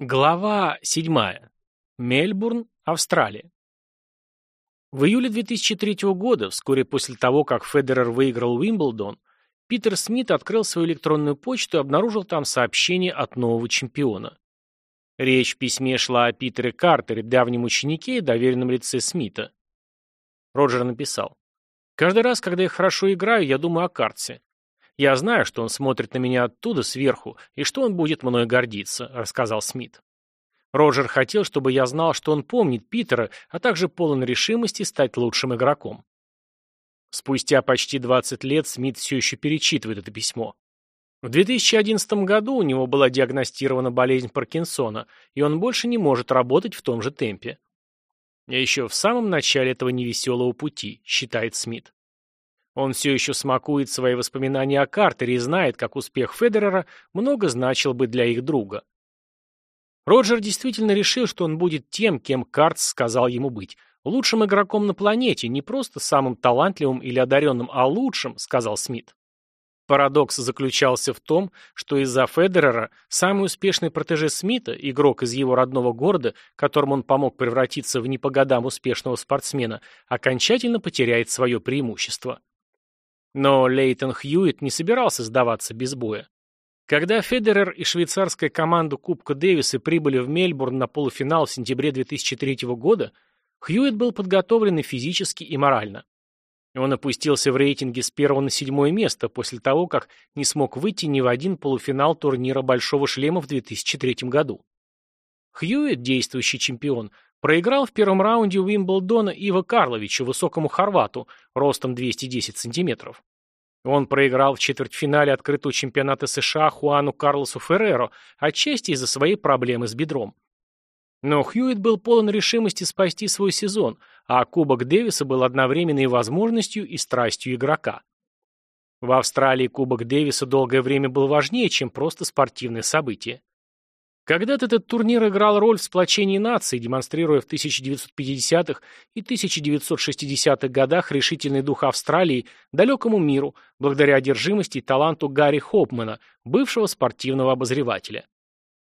Глава 7. Мельбурн, Австралия. В июле 2003 года, вскоре после того, как Федерер выиграл Уимблдон, Питер Смит открыл свою электронную почту и обнаружил там сообщение от нового чемпиона. Речь в письме шла о Питере Картере, давнем ученике и доверенном лице Смита. Роджер написал. «Каждый раз, когда я хорошо играю, я думаю о Картсе. «Я знаю, что он смотрит на меня оттуда, сверху, и что он будет мной гордиться», — рассказал Смит. Роджер хотел, чтобы я знал, что он помнит Питера, а также полон решимости стать лучшим игроком. Спустя почти 20 лет Смит все еще перечитывает это письмо. В 2011 году у него была диагностирована болезнь Паркинсона, и он больше не может работать в том же темпе. Я еще в самом начале этого невеселого пути, считает Смит. Он все еще смакует свои воспоминания о Картере и знает, как успех Федерера много значил бы для их друга. Роджер действительно решил, что он будет тем, кем Картс сказал ему быть. Лучшим игроком на планете, не просто самым талантливым или одаренным, а лучшим, сказал Смит. Парадокс заключался в том, что из-за Федерера самый успешный протеже Смита, игрок из его родного города, которому он помог превратиться в не по годам успешного спортсмена, окончательно потеряет свое преимущество. Но Лейтон Хьюитт не собирался сдаваться без боя. Когда Федерер и швейцарская команда Кубка Дэвиса прибыли в Мельбурн на полуфинал в сентябре 2003 года, Хьюитт был подготовлен и физически, и морально. Он опустился в рейтинге с первого на седьмое место после того, как не смог выйти ни в один полуфинал турнира «Большого шлема» в 2003 году. Хьюитт, действующий чемпион, проиграл в первом раунде Уимблдона Ива Карловичу, высокому хорвату, ростом 210 сантиметров. Он проиграл в четвертьфинале открытого чемпионата США Хуану Карлосу Ферреро, отчасти из-за своей проблемы с бедром. Но Хьюитт был полон решимости спасти свой сезон, а Кубок Дэвиса был одновременно и возможностью, и страстью игрока. В Австралии Кубок Дэвиса долгое время был важнее, чем просто спортивное событие. Когда-то этот турнир играл роль в сплочении наций, демонстрируя в 1950-х и 1960-х годах решительный дух Австралии далекому миру, благодаря одержимости и таланту Гарри Хопмана, бывшего спортивного обозревателя.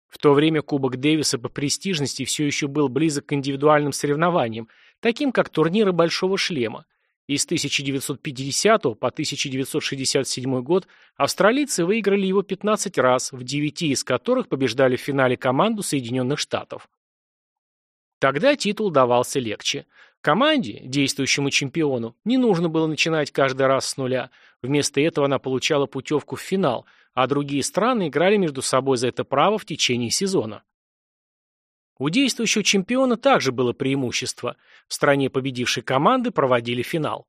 В то время Кубок Дэвиса по престижности все еще был близок к индивидуальным соревнованиям, таким как турниры Большого шлема, и с 1950 по 1967 год австралийцы выиграли его 15 раз, в 9 из которых побеждали в финале команду Соединенных Штатов. Тогда титул давался легче. Команде, действующему чемпиону, не нужно было начинать каждый раз с нуля. Вместо этого она получала путевку в финал, а другие страны играли между собой за это право в течение сезона. У действующего чемпиона также было преимущество. В стране победившей команды проводили финал.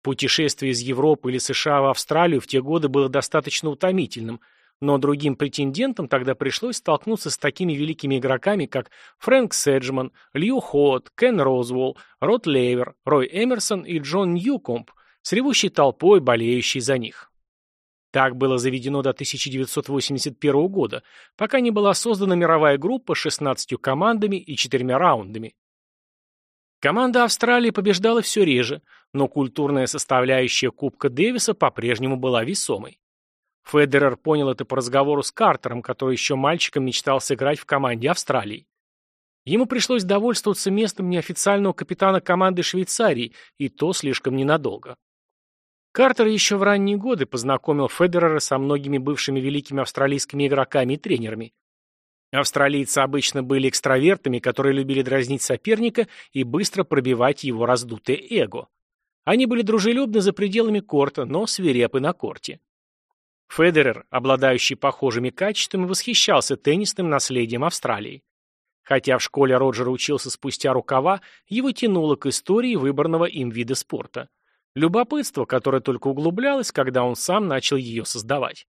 Путешествие из Европы или США в Австралию в те годы было достаточно утомительным, но другим претендентам тогда пришлось столкнуться с такими великими игроками, как Фрэнк Седжман, Лью Хот, Кен Розволл, Рот Лейвер, Рой Эмерсон и Джон Ньюкомп, с ревущей толпой, болеющей за них. Так было заведено до 1981 года, пока не была создана мировая группа с 16 командами и четырьмя раундами. Команда Австралии побеждала все реже, но культурная составляющая Кубка Дэвиса по-прежнему была весомой. Федерер понял это по разговору с Картером, который еще мальчиком мечтал сыграть в команде Австралии. Ему пришлось довольствоваться местом неофициального капитана команды Швейцарии, и то слишком ненадолго. Картер еще в ранние годы познакомил Федерера со многими бывшими великими австралийскими игроками и тренерами. Австралийцы обычно были экстравертами, которые любили дразнить соперника и быстро пробивать его раздутое эго. Они были дружелюбны за пределами корта, но свирепы на корте. Федерер, обладающий похожими качествами, восхищался теннисным наследием Австралии. Хотя в школе Роджер учился спустя рукава, его тянуло к истории выбранного им вида спорта. Любопытство, которое только углублялось, когда он сам начал ее создавать.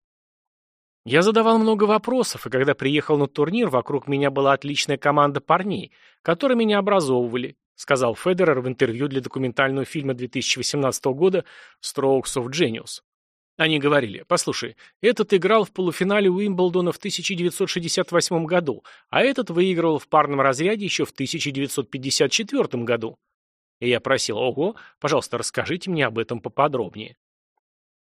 Я задавал много вопросов, и когда приехал на турнир, вокруг меня была отличная команда парней, которые меня образовывали, сказал Федерер в интервью для документального фильма 2018 года «Strokes of Genius». Они говорили, послушай, этот играл в полуфинале Уимблдона в 1968 году, а этот выигрывал в парном разряде еще в 1954 году. И я просил, ого, пожалуйста, расскажите мне об этом поподробнее.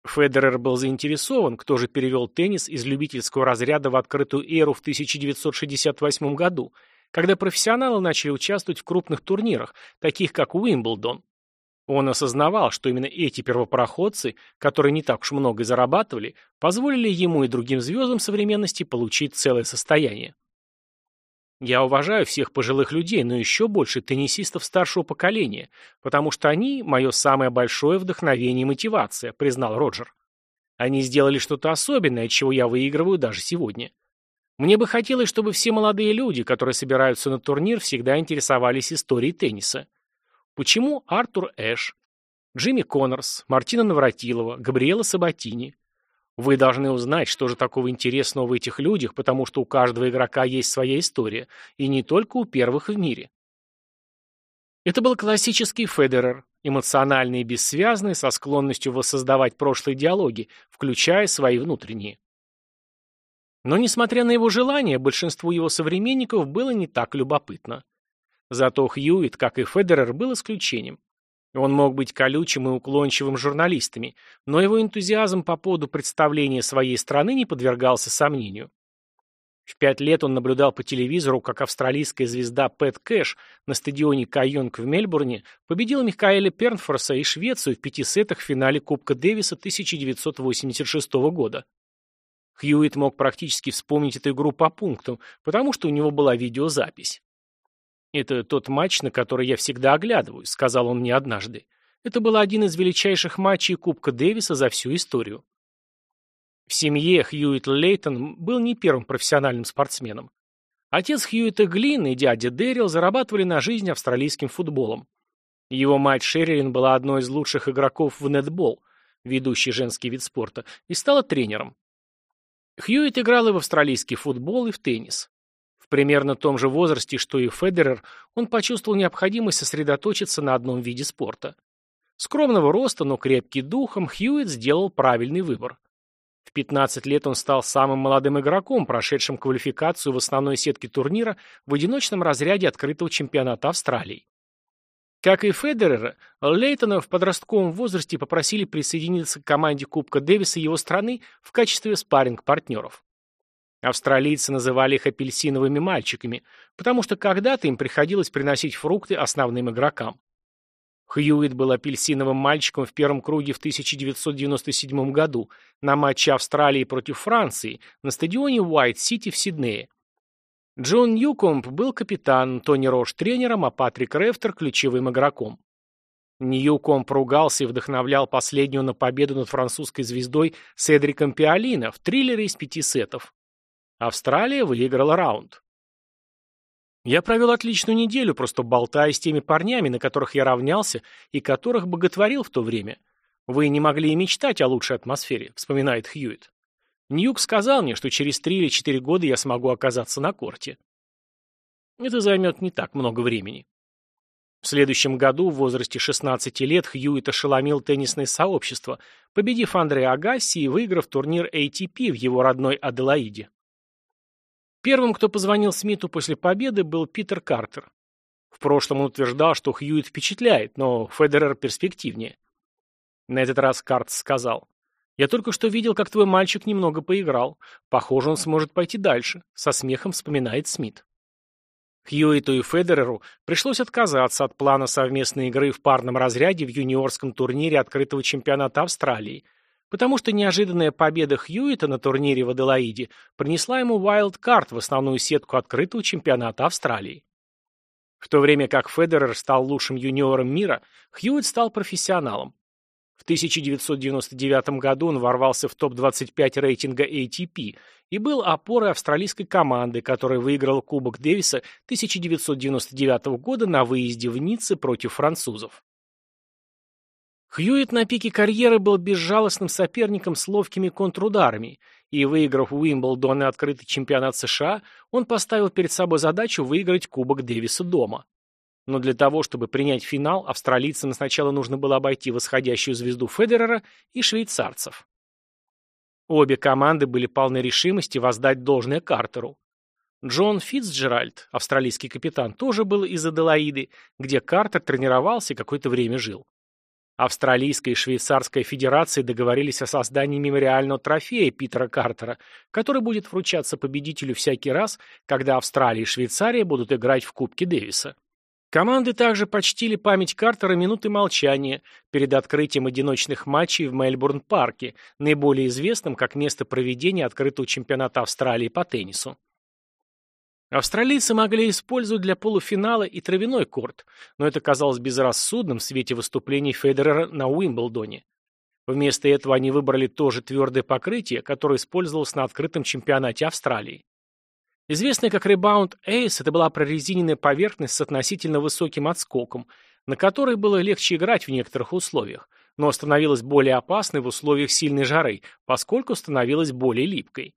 Федерер был заинтересован, кто же перевел теннис из любительского разряда в открытую эру в 1968 году, когда профессионалы начали участвовать в крупных турнирах, таких как Уимблдон. Он осознавал, что именно эти первопроходцы, которые не так уж много зарабатывали, позволили ему и другим звездам современности получить целое состояние. Я уважаю всех пожилых людей, но еще больше теннисистов старшего поколения, потому что они – мое самое большое вдохновение и мотивация», – признал Роджер. «Они сделали что-то особенное, от чего я выигрываю даже сегодня. Мне бы хотелось, чтобы все молодые люди, которые собираются на турнир, всегда интересовались историей тенниса. Почему Артур Эш, Джимми Коннорс, Мартина Навратилова, Габриэла Сабатини? Вы должны узнать, что же такого интересного в этих людях, потому что у каждого игрока есть своя история, и не только у первых в мире. Это был классический Федерер, эмоциональный и бессвязный, со склонностью воссоздавать прошлые диалоги, включая свои внутренние. Но, несмотря на его желание, большинству его современников было не так любопытно. Зато Хьюитт, как и Федерер, был исключением. Он мог быть колючим и уклончивым журналистами, но его энтузиазм по поводу представления своей страны не подвергался сомнению. В пять лет он наблюдал по телевизору, как австралийская звезда Пэт Кэш на стадионе Кайонг в Мельбурне победила Михаэля Пернфорса и Швецию в пяти сетах в финале Кубка Дэвиса 1986 года. Хьюитт мог практически вспомнить эту игру по пунктам, потому что у него была видеозапись. «Это тот матч, на который я всегда оглядываюсь», — сказал он мне однажды. «Это был один из величайших матчей Кубка Дэвиса за всю историю». В семье Хьюитт Лейтон был не первым профессиональным спортсменом. Отец Хьюитта Глин и дядя Дэрил зарабатывали на жизнь австралийским футболом. Его мать Шерилин была одной из лучших игроков в нетбол, ведущий женский вид спорта, и стала тренером. Хьюитт играл и в австралийский футбол, и в теннис примерно том же возрасте, что и Федерер, он почувствовал необходимость сосредоточиться на одном виде спорта. Скромного роста, но крепкий духом, Хьюитт сделал правильный выбор. В 15 лет он стал самым молодым игроком, прошедшим квалификацию в основной сетке турнира в одиночном разряде открытого чемпионата Австралии. Как и Федерера, Лейтона в подростковом возрасте попросили присоединиться к команде Кубка Дэвиса его страны в качестве спарринг-партнеров. Австралийцы называли их апельсиновыми мальчиками, потому что когда-то им приходилось приносить фрукты основным игрокам. Хьюитт был апельсиновым мальчиком в первом круге в 1997 году на матче Австралии против Франции на стадионе Уайт-Сити в Сиднее. Джон Ньюкомб был капитаном, Тони Рош тренером, а Патрик Рефтер ключевым игроком. Ньюкомб ругался и вдохновлял последнюю на победу над французской звездой Седриком Пиолино в триллере из пяти сетов. Австралия выиграла раунд. Я провел отличную неделю, просто болтая с теми парнями, на которых я равнялся и которых боготворил в то время. Вы не могли и мечтать о лучшей атмосфере, вспоминает Хьюитт. Ньюк сказал мне, что через три или четыре года я смогу оказаться на корте. Это займет не так много времени. В следующем году, в возрасте 16 лет, Хьюитт ошеломил теннисное сообщество, победив Андреа Агасси и выиграв турнир ATP в его родной Аделаиде. Первым, кто позвонил Смиту после победы, был Питер Картер. В прошлом он утверждал, что Хьюит впечатляет, но Федерер перспективнее. На этот раз Карт сказал, «Я только что видел, как твой мальчик немного поиграл. Похоже, он сможет пойти дальше», — со смехом вспоминает Смит. Хьюиту и Федереру пришлось отказаться от плана совместной игры в парном разряде в юниорском турнире открытого чемпионата Австралии — потому что неожиданная победа Хьюита на турнире в Аделаиде принесла ему вайлд-карт в основную сетку открытого чемпионата Австралии. В то время как Федерер стал лучшим юниором мира, Хьюит стал профессионалом. В 1999 году он ворвался в топ-25 рейтинга ATP и был опорой австралийской команды, которая выиграла Кубок Дэвиса 1999 года на выезде в Ницце против французов. Хьюитт на пике карьеры был безжалостным соперником с ловкими контрударами, и, выиграв Уимблдон и открытый чемпионат США, он поставил перед собой задачу выиграть Кубок Дэвиса дома. Но для того, чтобы принять финал, австралийцам сначала нужно было обойти восходящую звезду Федерера и швейцарцев. Обе команды были полны решимости воздать должное Картеру. Джон Фитцджеральд, австралийский капитан, тоже был из Аделаиды, где Картер тренировался и какое-то время жил. Австралийская и швейцарская федерации договорились о создании мемориального трофея Питера Картера, который будет вручаться победителю всякий раз, когда Австралия и Швейцария будут играть в Кубке Дэвиса. Команды также почтили память Картера минуты молчания перед открытием одиночных матчей в Мельбурн-парке, наиболее известным как место проведения открытого чемпионата Австралии по теннису. Австралийцы могли использовать для полуфинала и травяной корт, но это казалось безрассудным в свете выступлений Федерера на Уимблдоне. Вместо этого они выбрали то же твердое покрытие, которое использовалось на открытом чемпионате Австралии. Известная как Rebound Ace, это была прорезиненная поверхность с относительно высоким отскоком, на которой было легче играть в некоторых условиях, но становилась более опасной в условиях сильной жары, поскольку становилась более липкой.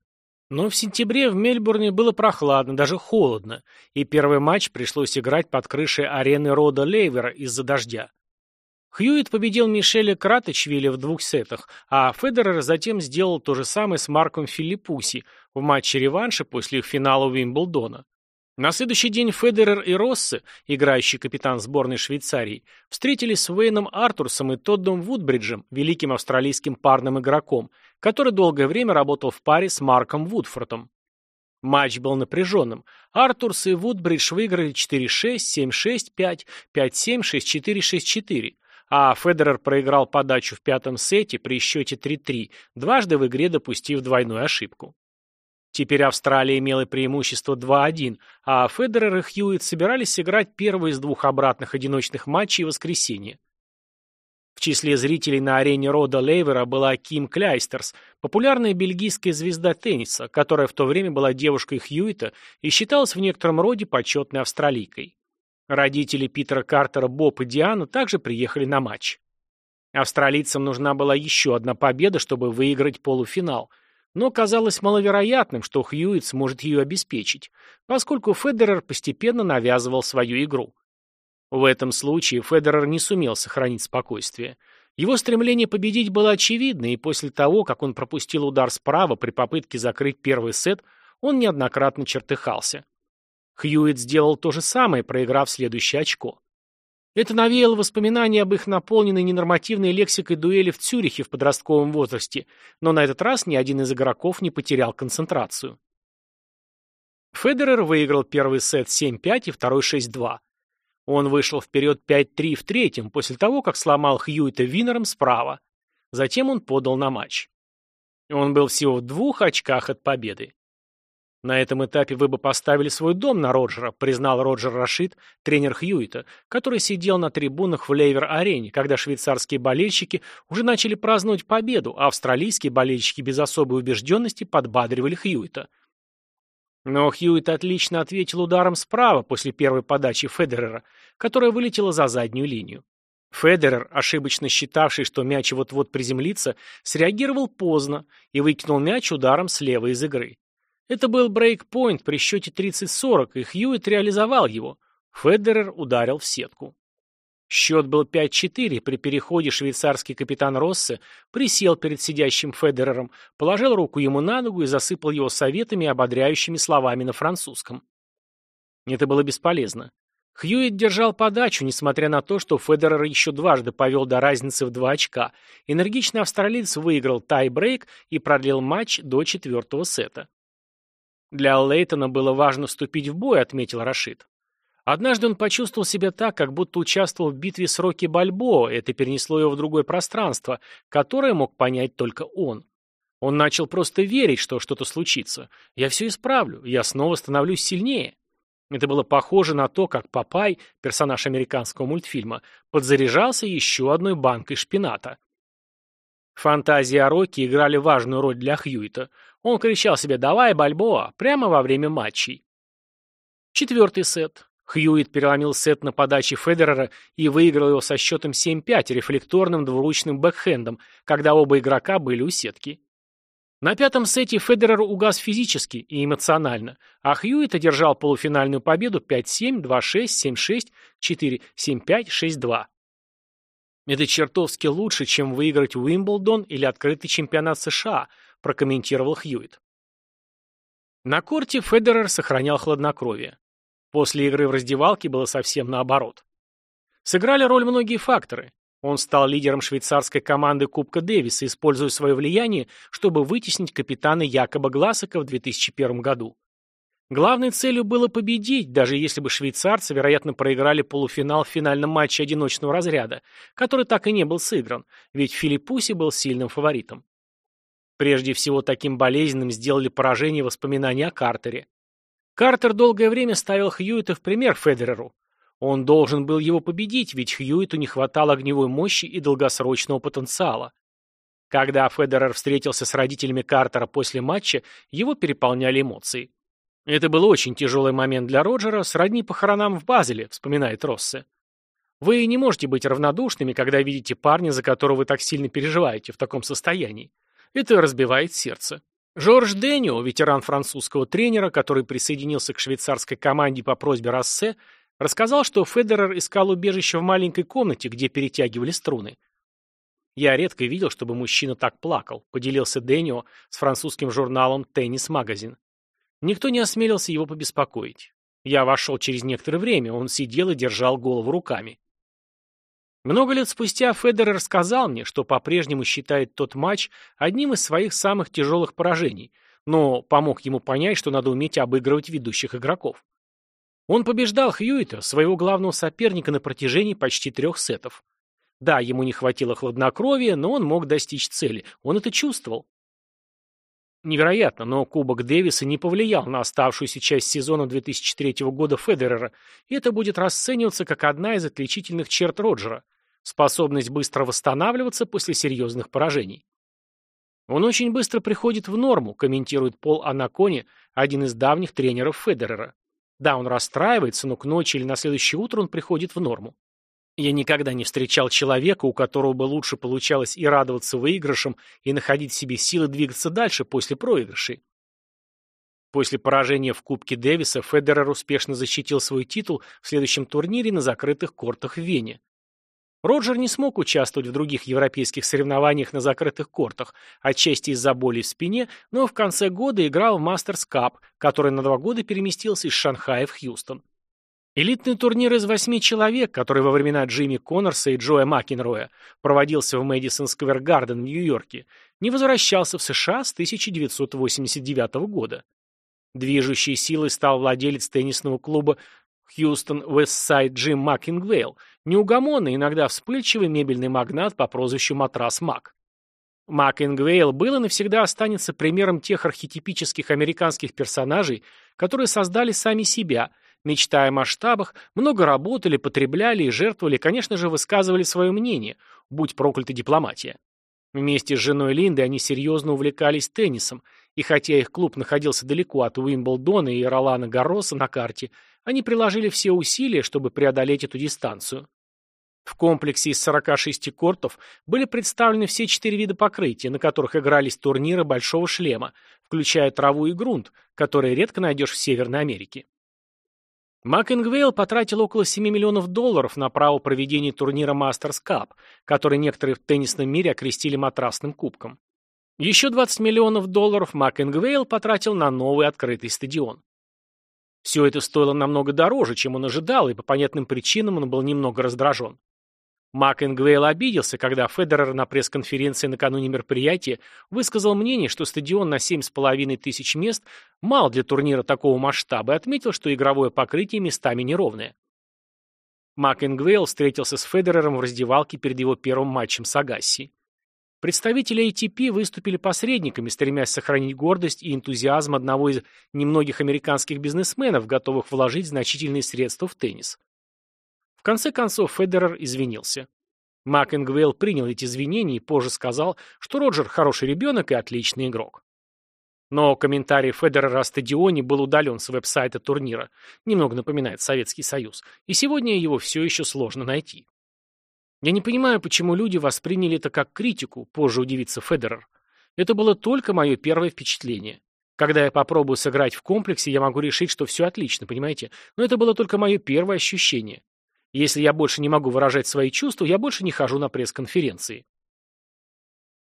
Но в сентябре в Мельбурне было прохладно, даже холодно, и первый матч пришлось играть под крышей арены Рода Лейвера из-за дождя. Хьюитт победил Мишеля Краточвили в двух сетах, а Федерер затем сделал то же самое с Марком Филиппуси в матче реванша после их финала Уимблдона. На следующий день Федерер и Россе, играющий капитан сборной Швейцарии, встретились с Уэйном Артурсом и Тоддом Вудбриджем, великим австралийским парным игроком, который долгое время работал в паре с Марком Вудфортом. Матч был напряженным. Артурс и Вудбридж выиграли 4-6, 7-6, 5, 5-7, 6-4, 6-4, а Федерер проиграл подачу в пятом сете при счете 3-3, дважды в игре допустив двойную ошибку. Теперь Австралия имела преимущество 2-1, а Федерер и Хьюитт собирались сыграть первый из двух обратных одиночных матчей в воскресенье. В числе зрителей на арене Рода Лейвера была Ким Кляйстерс, популярная бельгийская звезда тенниса, которая в то время была девушкой Хьюита и считалась в некотором роде почетной австралийкой. Родители Питера Картера Боб и Диана также приехали на матч. Австралийцам нужна была еще одна победа, чтобы выиграть полуфинал – но казалось маловероятным, что Хьюитт сможет ее обеспечить, поскольку Федерер постепенно навязывал свою игру. В этом случае Федерер не сумел сохранить спокойствие. Его стремление победить было очевидно, и после того, как он пропустил удар справа при попытке закрыть первый сет, он неоднократно чертыхался. Хьюитт сделал то же самое, проиграв следующее очко. Это навеяло воспоминания об их наполненной ненормативной лексикой дуэли в Цюрихе в подростковом возрасте, но на этот раз ни один из игроков не потерял концентрацию. Федерер выиграл первый сет 7-5 и второй 6-2. Он вышел вперед 5-3 в третьем, после того, как сломал Хьюита Винером справа. Затем он подал на матч. Он был всего в двух очках от победы. «На этом этапе вы бы поставили свой дом на Роджера», признал Роджер Рашид, тренер Хьюита, который сидел на трибунах в Лейвер-арене, когда швейцарские болельщики уже начали праздновать победу, а австралийские болельщики без особой убежденности подбадривали Хьюита. Но Хьюит отлично ответил ударом справа после первой подачи Федерера, которая вылетела за заднюю линию. Федерер, ошибочно считавший, что мяч вот-вот приземлится, среагировал поздно и выкинул мяч ударом слева из игры. Это был брейкпоинт при счете 30-40, и Хьюитт реализовал его. Федерер ударил в сетку. Счет был 5-4, при переходе швейцарский капитан Россе присел перед сидящим Федерером, положил руку ему на ногу и засыпал его советами и ободряющими словами на французском. Это было бесполезно. Хьюитт держал подачу, несмотря на то, что Федерер еще дважды повел до разницы в два очка. Энергичный австралиец выиграл тай-брейк и продлил матч до четвертого сета. Для Лейтона было важно вступить в бой, отметил Рашид. Однажды он почувствовал себя так, как будто участвовал в битве с Рокки Бальбоа, это перенесло его в другое пространство, которое мог понять только он. Он начал просто верить, что что-то случится. Я все исправлю, я снова становлюсь сильнее. Это было похоже на то, как Папай, персонаж американского мультфильма, подзаряжался еще одной банкой шпината. Фантазии о Рокки играли важную роль для Хьюита. Он кричал себе «давай, Бальбоа!» прямо во время матчей. Четвертый сет. Хьюит переломил сет на подаче Федерера и выиграл его со счетом 7-5 рефлекторным двуручным бэкхендом, когда оба игрока были у сетки. На пятом сете Федерер угас физически и эмоционально, а Хьюит одержал полуфинальную победу 5-7, 2-6, 7-6, 4-7-5, 6-2. Это чертовски лучше, чем выиграть Уимблдон или открытый чемпионат США, прокомментировал Хьюитт. На корте Федерер сохранял хладнокровие. После игры в раздевалке было совсем наоборот. Сыграли роль многие факторы. Он стал лидером швейцарской команды Кубка Дэвиса, используя свое влияние, чтобы вытеснить капитана Якоба Гласака в 2001 году. Главной целью было победить, даже если бы швейцарцы, вероятно, проиграли полуфинал в финальном матче одиночного разряда, который так и не был сыгран, ведь Филиппуси был сильным фаворитом. Прежде всего, таким болезненным сделали поражение воспоминания о Картере. Картер долгое время ставил Хьюита в пример Федереру. Он должен был его победить, ведь Хьюиту не хватало огневой мощи и долгосрочного потенциала. Когда Федерер встретился с родителями Картера после матча, его переполняли эмоции. «Это был очень тяжелый момент для Роджера, сродни похоронам в Базеле», — вспоминает Россе. «Вы не можете быть равнодушными, когда видите парня, за которого вы так сильно переживаете, в таком состоянии. Это разбивает сердце. Жорж Дэнио, ветеран французского тренера, который присоединился к швейцарской команде по просьбе Рассе, рассказал, что Федерер искал убежище в маленькой комнате, где перетягивали струны. «Я редко видел, чтобы мужчина так плакал», — поделился Дэнио с французским журналом «Теннис Магазин». Никто не осмелился его побеспокоить. Я вошел через некоторое время, он сидел и держал голову руками. Много лет спустя Федерер рассказал мне, что по-прежнему считает тот матч одним из своих самых тяжелых поражений, но помог ему понять, что надо уметь обыгрывать ведущих игроков. Он побеждал Хьюита, своего главного соперника, на протяжении почти трех сетов. Да, ему не хватило хладнокровия, но он мог достичь цели. Он это чувствовал. Невероятно, но Кубок Дэвиса не повлиял на оставшуюся часть сезона 2003 года Федерера, и это будет расцениваться как одна из отличительных черт Роджера способность быстро восстанавливаться после серьезных поражений. Он очень быстро приходит в норму, комментирует Пол Анакони, один из давних тренеров Федерера. Да, он расстраивается, но к ночи или на следующее утро он приходит в норму. Я никогда не встречал человека, у которого бы лучше получалось и радоваться выигрышам, и находить в себе силы двигаться дальше после проигрышей. После поражения в Кубке Дэвиса Федерер успешно защитил свой титул в следующем турнире на закрытых кортах в Вене. Роджер не смог участвовать в других европейских соревнованиях на закрытых кортах, отчасти из-за боли в спине, но в конце года играл в Мастерс Кап, который на два года переместился из Шанхая в Хьюстон. Элитный турнир из восьми человек, который во времена Джимми Коннорса и Джоя Макенроя проводился в Мэдисон Сквер Гарден в Нью-Йорке, не возвращался в США с 1989 года. Движущей силой стал владелец теннисного клуба Хьюстон Уэстсайд Джим Макингвейл, неугомонный, иногда вспыльчивый мебельный магнат по прозвищу Матрас Мак. Макингвейл был и навсегда останется примером тех архетипических американских персонажей, которые создали сами себя, мечтая о масштабах, много работали, потребляли и жертвовали, конечно же, высказывали свое мнение, будь проклята дипломатия. Вместе с женой Линды они серьезно увлекались теннисом, и хотя их клуб находился далеко от Уимблдона и Ролана Гарроса на карте, они приложили все усилия, чтобы преодолеть эту дистанцию. В комплексе из 46 кортов были представлены все четыре вида покрытия, на которых игрались турниры большого шлема, включая траву и грунт, которые редко найдешь в Северной Америке. МакЭнгвейл потратил около 7 миллионов долларов на право проведения турнира Мастерс Кап, который некоторые в теннисном мире окрестили матрасным кубком. Еще 20 миллионов долларов МакЭнгвейл потратил на новый открытый стадион. Все это стоило намного дороже, чем он ожидал, и по понятным причинам он был немного раздражен. МакЭнгвейл обиделся, когда Федерер на пресс-конференции накануне мероприятия высказал мнение, что стадион на 7,5 тысяч мест мал для турнира такого масштаба и отметил, что игровое покрытие местами неровное. МакЭнгвейл встретился с Федерером в раздевалке перед его первым матчем с Агасси. Представители ATP выступили посредниками, стремясь сохранить гордость и энтузиазм одного из немногих американских бизнесменов, готовых вложить значительные средства в теннис. В конце концов Федерер извинился. МакЭнгвейл принял эти извинения и позже сказал, что Роджер хороший ребенок и отличный игрок. Но комментарий Федерера о стадионе был удален с веб-сайта турнира, немного напоминает Советский Союз, и сегодня его все еще сложно найти. Я не понимаю, почему люди восприняли это как критику, позже удивится Федерер. Это было только мое первое впечатление. Когда я попробую сыграть в комплексе, я могу решить, что все отлично, понимаете? Но это было только мое первое ощущение. Если я больше не могу выражать свои чувства, я больше не хожу на пресс-конференции.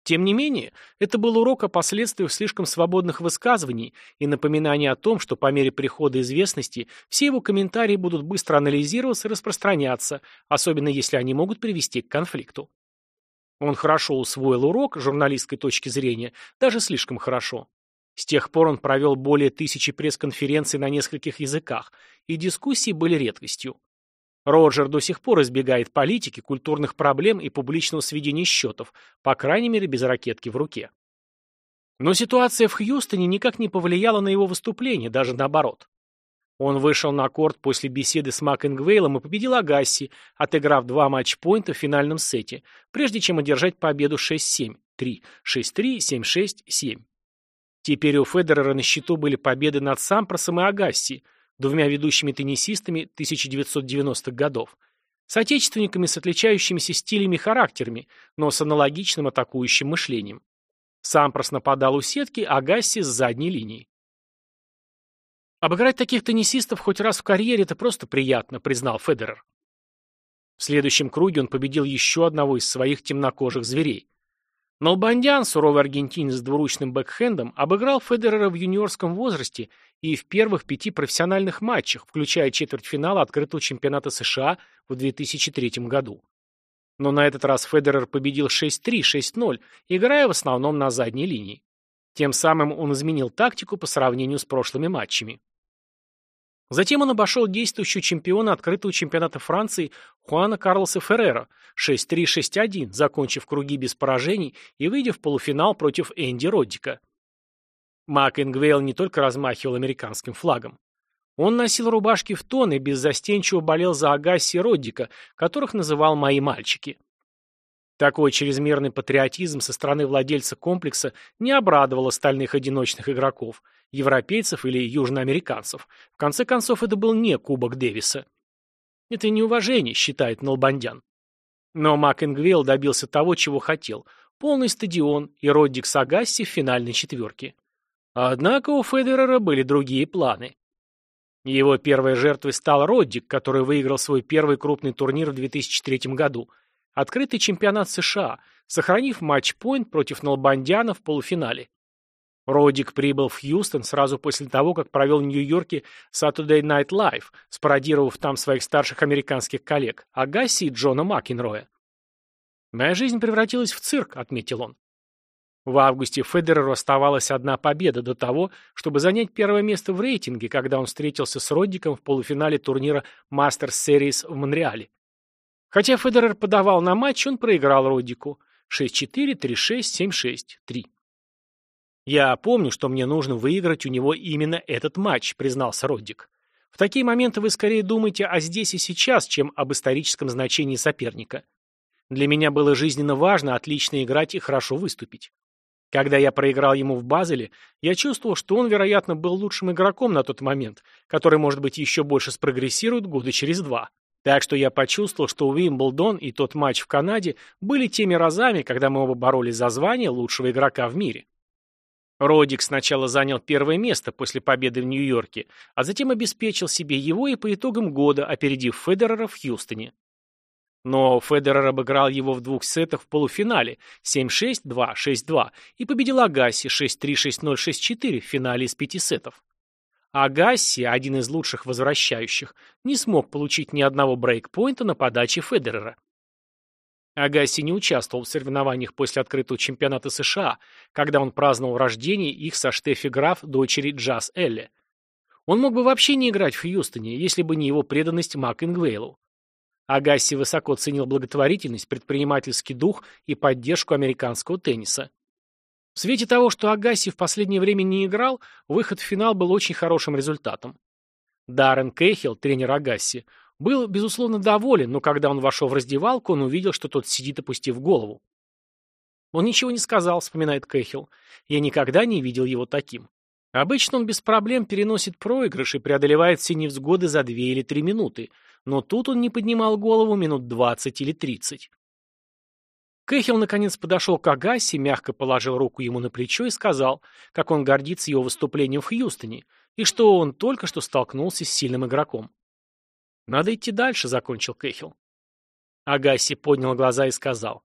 Тем не менее, это был урок о последствиях слишком свободных высказываний и напоминание о том, что по мере прихода известности все его комментарии будут быстро анализироваться и распространяться, особенно если они могут привести к конфликту. Он хорошо усвоил урок журналистской точки зрения, даже слишком хорошо. С тех пор он провел более тысячи пресс-конференций на нескольких языках, и дискуссии были редкостью. Роджер до сих пор избегает политики, культурных проблем и публичного сведения счетов, по крайней мере без ракетки в руке. Но ситуация в Хьюстоне никак не повлияла на его выступление, даже наоборот. Он вышел на корт после беседы с Макэнгвейлом и победил Агасси, отыграв два матчпоинта в финальном сете, прежде чем одержать победу 6-7, 3, 6-3, 7-6, 7. Теперь у Федерера на счету были победы над Сампросом и Агасси, двумя ведущими теннисистами 1990-х годов, соотечественниками с отличающимися стилями и характерами, но с аналогичным атакующим мышлением. Сампрос нападал у сетки, а Гасси с задней линии. «Обыграть таких теннисистов хоть раз в карьере – это просто приятно», – признал Федерер. В следующем круге он победил еще одного из своих темнокожих зверей. Налбандян, суровый аргентинец с двуручным бэкхендом, обыграл Федерера в юниорском возрасте и в первых пяти профессиональных матчах, включая четвертьфинал открытого чемпионата США в 2003 году. Но на этот раз Федерер победил 6-3, 6-0, играя в основном на задней линии. Тем самым он изменил тактику по сравнению с прошлыми матчами. Затем он обошел действующего чемпиона открытого чемпионата Франции Хуана Карлоса Феррера 6-3-6-1, закончив круги без поражений и выйдя в полуфинал против Энди Роддика. Мак Ингвейл не только размахивал американским флагом. Он носил рубашки в тон и беззастенчиво болел за Агасси и Роддика, которых называл «мои мальчики». Такой чрезмерный патриотизм со стороны владельца комплекса не обрадовал остальных одиночных игроков – европейцев или южноамериканцев. В конце концов, это был не Кубок Дэвиса. Это неуважение, считает Налбандян. Но МакЭнгвейл добился того, чего хотел. Полный стадион и Роддик Сагасси в финальной четверке. Однако у Федерера были другие планы. Его первой жертвой стал Роддик, который выиграл свой первый крупный турнир в 2003 году. Открытый чемпионат США, сохранив матч-пойнт против Налбандяна в полуфинале. Родик прибыл в Хьюстон сразу после того, как провел в Нью-Йорке Saturday Night Live, спародировав там своих старших американских коллег, Агасси и Джона Макенроя. «Моя жизнь превратилась в цирк», — отметил он. В августе Федереру оставалась одна победа до того, чтобы занять первое место в рейтинге, когда он встретился с Роддиком в полуфинале турнира Masters Series в Монреале. Хотя Федерер подавал на матч, он проиграл Роддику 6-4, 3-6, 7-6, 3. «Я помню, что мне нужно выиграть у него именно этот матч», — признался Роддик. «В такие моменты вы скорее думаете о здесь и сейчас, чем об историческом значении соперника. Для меня было жизненно важно отлично играть и хорошо выступить. Когда я проиграл ему в Базеле, я чувствовал, что он, вероятно, был лучшим игроком на тот момент, который, может быть, еще больше спрогрессирует года через два. Так что я почувствовал, что Уимблдон и тот матч в Канаде были теми разами, когда мы оба боролись за звание лучшего игрока в мире. Родик сначала занял первое место после победы в Нью-Йорке, а затем обеспечил себе его и по итогам года, опередив Федерера в Хьюстоне. Но Федерер обыграл его в двух сетах в полуфинале 7-6, 2-6-2 и победил Агасси 6-3, 6-0, 6-4 в финале из пяти сетов. Агасси, один из лучших возвращающих, не смог получить ни одного брейкпоинта на подаче Федерера. Агаси не участвовал в соревнованиях после открытого чемпионата США, когда он праздновал рождение их со Штефи Граф, дочери Джаз Элли. Он мог бы вообще не играть в Хьюстоне, если бы не его преданность Мак Ингвейлу. Агасси высоко ценил благотворительность, предпринимательский дух и поддержку американского тенниса. В свете того, что Агасси в последнее время не играл, выход в финал был очень хорошим результатом. Даррен Кейхилл, тренер Агасси, был, безусловно, доволен, но когда он вошел в раздевалку, он увидел, что тот сидит, опустив голову. «Он ничего не сказал», — вспоминает Кэхилл. «Я никогда не видел его таким. Обычно он без проблем переносит проигрыш и преодолевает все невзгоды за две или три минуты, но тут он не поднимал голову минут двадцать или тридцать». Кэхилл наконец подошел к Агаси, мягко положил руку ему на плечо и сказал, как он гордится его выступлением в Хьюстоне, и что он только что столкнулся с сильным игроком. «Надо идти дальше», — закончил Кэхилл. Агаси поднял глаза и сказал.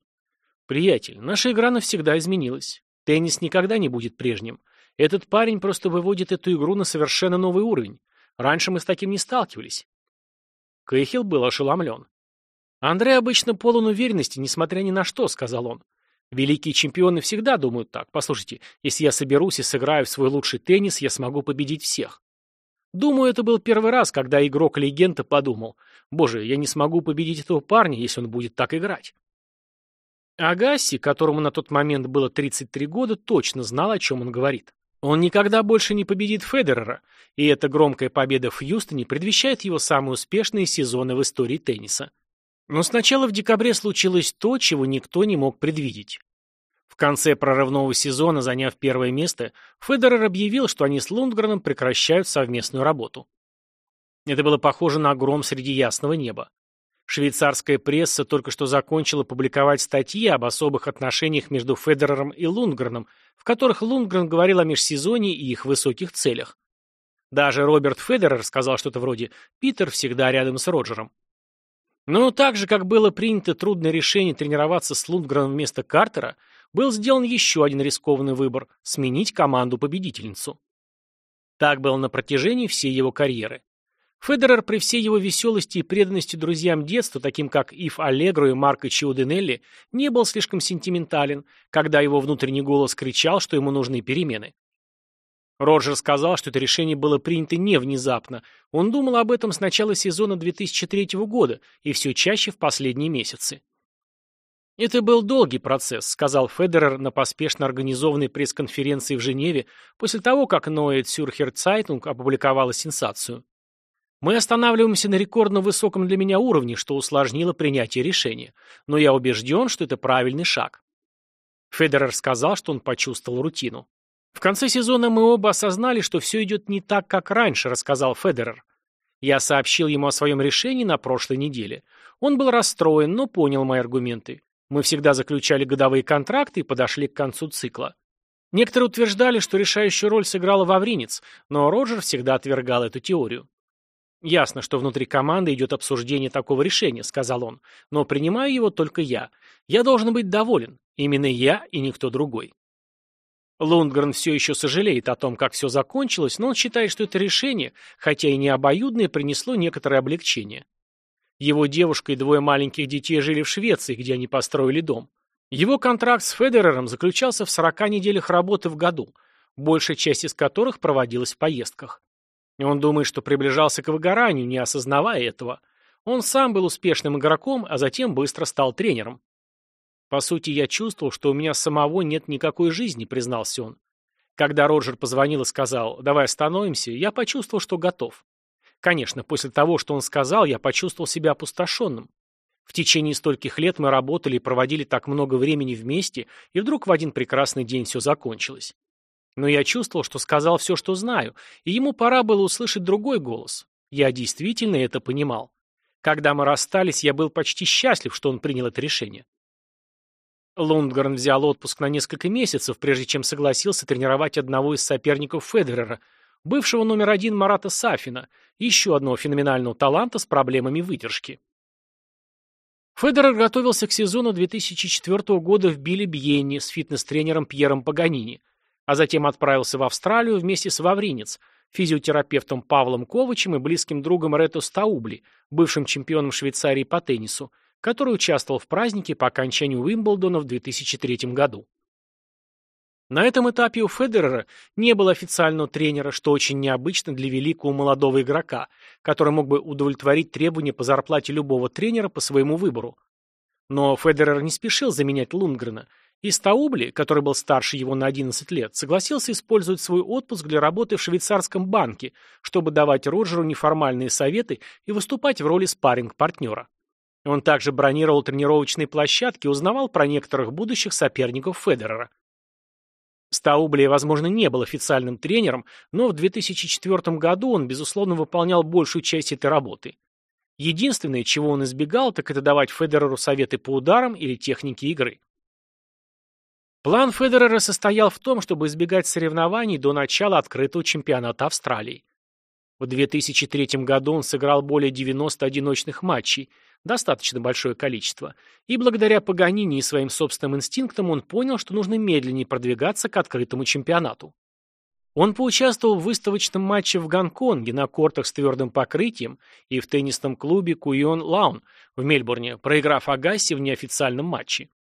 Приятель, наша игра навсегда изменилась. Теннис никогда не будет прежним. Этот парень просто выводит эту игру на совершенно новый уровень. Раньше мы с таким не сталкивались. Кейхилл был ошеломлен. Андрей обычно полон уверенности, несмотря ни на что, сказал он. Великие чемпионы всегда думают так. Послушайте, если я соберусь и сыграю в свой лучший теннис, я смогу победить всех. Думаю, это был первый раз, когда игрок-легенда подумал, боже, я не смогу победить этого парня, если он будет так играть. Агасси, которому на тот момент было 33 года, точно знал, о чем он говорит. Он никогда больше не победит Федерера, и эта громкая победа в Хьюстоне предвещает его самые успешные сезоны в истории тенниса. Но сначала в декабре случилось то, чего никто не мог предвидеть. В конце прорывного сезона, заняв первое место, Федерер объявил, что они с Лундгреном прекращают совместную работу. Это было похоже на гром среди ясного неба. Швейцарская пресса только что закончила публиковать статьи об особых отношениях между Федерером и Лундгреном, в которых Лундгрен говорил о межсезонье и их высоких целях. Даже Роберт Федерер сказал что-то вроде «Питер всегда рядом с Роджером». Но так же, как было принято трудное решение тренироваться с Лундгреном вместо Картера, был сделан еще один рискованный выбор – сменить команду-победительницу. Так было на протяжении всей его карьеры. Федерер при всей его веселости и преданности друзьям детства, таким как Ив Аллегро и Марко Чиуденелли, не был слишком сентиментален, когда его внутренний голос кричал, что ему нужны перемены. Роджер сказал, что это решение было принято не внезапно. Он думал об этом с начала сезона 2003 года и все чаще в последние месяцы. «Это был долгий процесс», — сказал Федерер на поспешно организованной пресс-конференции в Женеве после того, как Нойе Цюрхер Цайтунг опубликовала сенсацию. «Мы останавливаемся на рекордно высоком для меня уровне, что усложнило принятие решения. Но я убежден, что это правильный шаг». Федерер сказал, что он почувствовал рутину. В конце сезона мы оба осознали, что все идет не так, как раньше, рассказал Федерер. Я сообщил ему о своем решении на прошлой неделе. Он был расстроен, но понял мои аргументы. Мы всегда заключали годовые контракты и подошли к концу цикла. Некоторые утверждали, что решающую роль сыграла Вавринец, но Роджер всегда отвергал эту теорию. «Ясно, что внутри команды идет обсуждение такого решения», — сказал он, «но принимаю его только я. Я должен быть доволен. Именно я и никто другой». Лундгрен все еще сожалеет о том, как все закончилось, но он считает, что это решение, хотя и не обоюдное, принесло некоторое облегчение. Его девушка и двое маленьких детей жили в Швеции, где они построили дом. Его контракт с Федерером заключался в 40 неделях работы в году, большая часть из которых проводилась в поездках. Он думает, что приближался к выгоранию, не осознавая этого. Он сам был успешным игроком, а затем быстро стал тренером. По сути, я чувствовал, что у меня самого нет никакой жизни, признался он. Когда Роджер позвонил и сказал «давай остановимся», я почувствовал, что готов. Конечно, после того, что он сказал, я почувствовал себя опустошенным. В течение стольких лет мы работали и проводили так много времени вместе, и вдруг в один прекрасный день все закончилось. Но я чувствовал, что сказал все, что знаю, и ему пора было услышать другой голос. Я действительно это понимал. Когда мы расстались, я был почти счастлив, что он принял это решение. Лундгрен взял отпуск на несколько месяцев, прежде чем согласился тренировать одного из соперников Федерера, бывшего номер один Марата Сафина, еще одного феноменального таланта с проблемами выдержки. Федерер готовился к сезону 2004 года в Билли Бьенни с фитнес-тренером Пьером Паганини, а затем отправился в Австралию вместе с Вавринец, физиотерапевтом Павлом Ковачем и близким другом Рето Стаубли, бывшим чемпионом Швейцарии по теннису, который участвовал в празднике по окончанию Уимблдона в 2003 году. На этом этапе у Федерера не было официального тренера, что очень необычно для великого молодого игрока, который мог бы удовлетворить требования по зарплате любого тренера по своему выбору. Но Федерер не спешил заменять Лундгрена, и Стаубли, который был старше его на 11 лет, согласился использовать свой отпуск для работы в швейцарском банке, чтобы давать Роджеру неформальные советы и выступать в роли спарринг-партнера. Он также бронировал тренировочные площадки и узнавал про некоторых будущих соперников Федерера. Стаубли, возможно, не был официальным тренером, но в 2004 году он, безусловно, выполнял большую часть этой работы. Единственное, чего он избегал, так это давать Федереру советы по ударам или технике игры. План Федерера состоял в том, чтобы избегать соревнований до начала открытого чемпионата Австралии. В 2003 году он сыграл более 90 одиночных матчей, достаточно большое количество, и благодаря Паганини и своим собственным инстинктам он понял, что нужно медленнее продвигаться к открытому чемпионату. Он поучаствовал в выставочном матче в Гонконге на кортах с твердым покрытием и в теннисном клубе Куйон Лаун в Мельбурне, проиграв Агаси в неофициальном матче.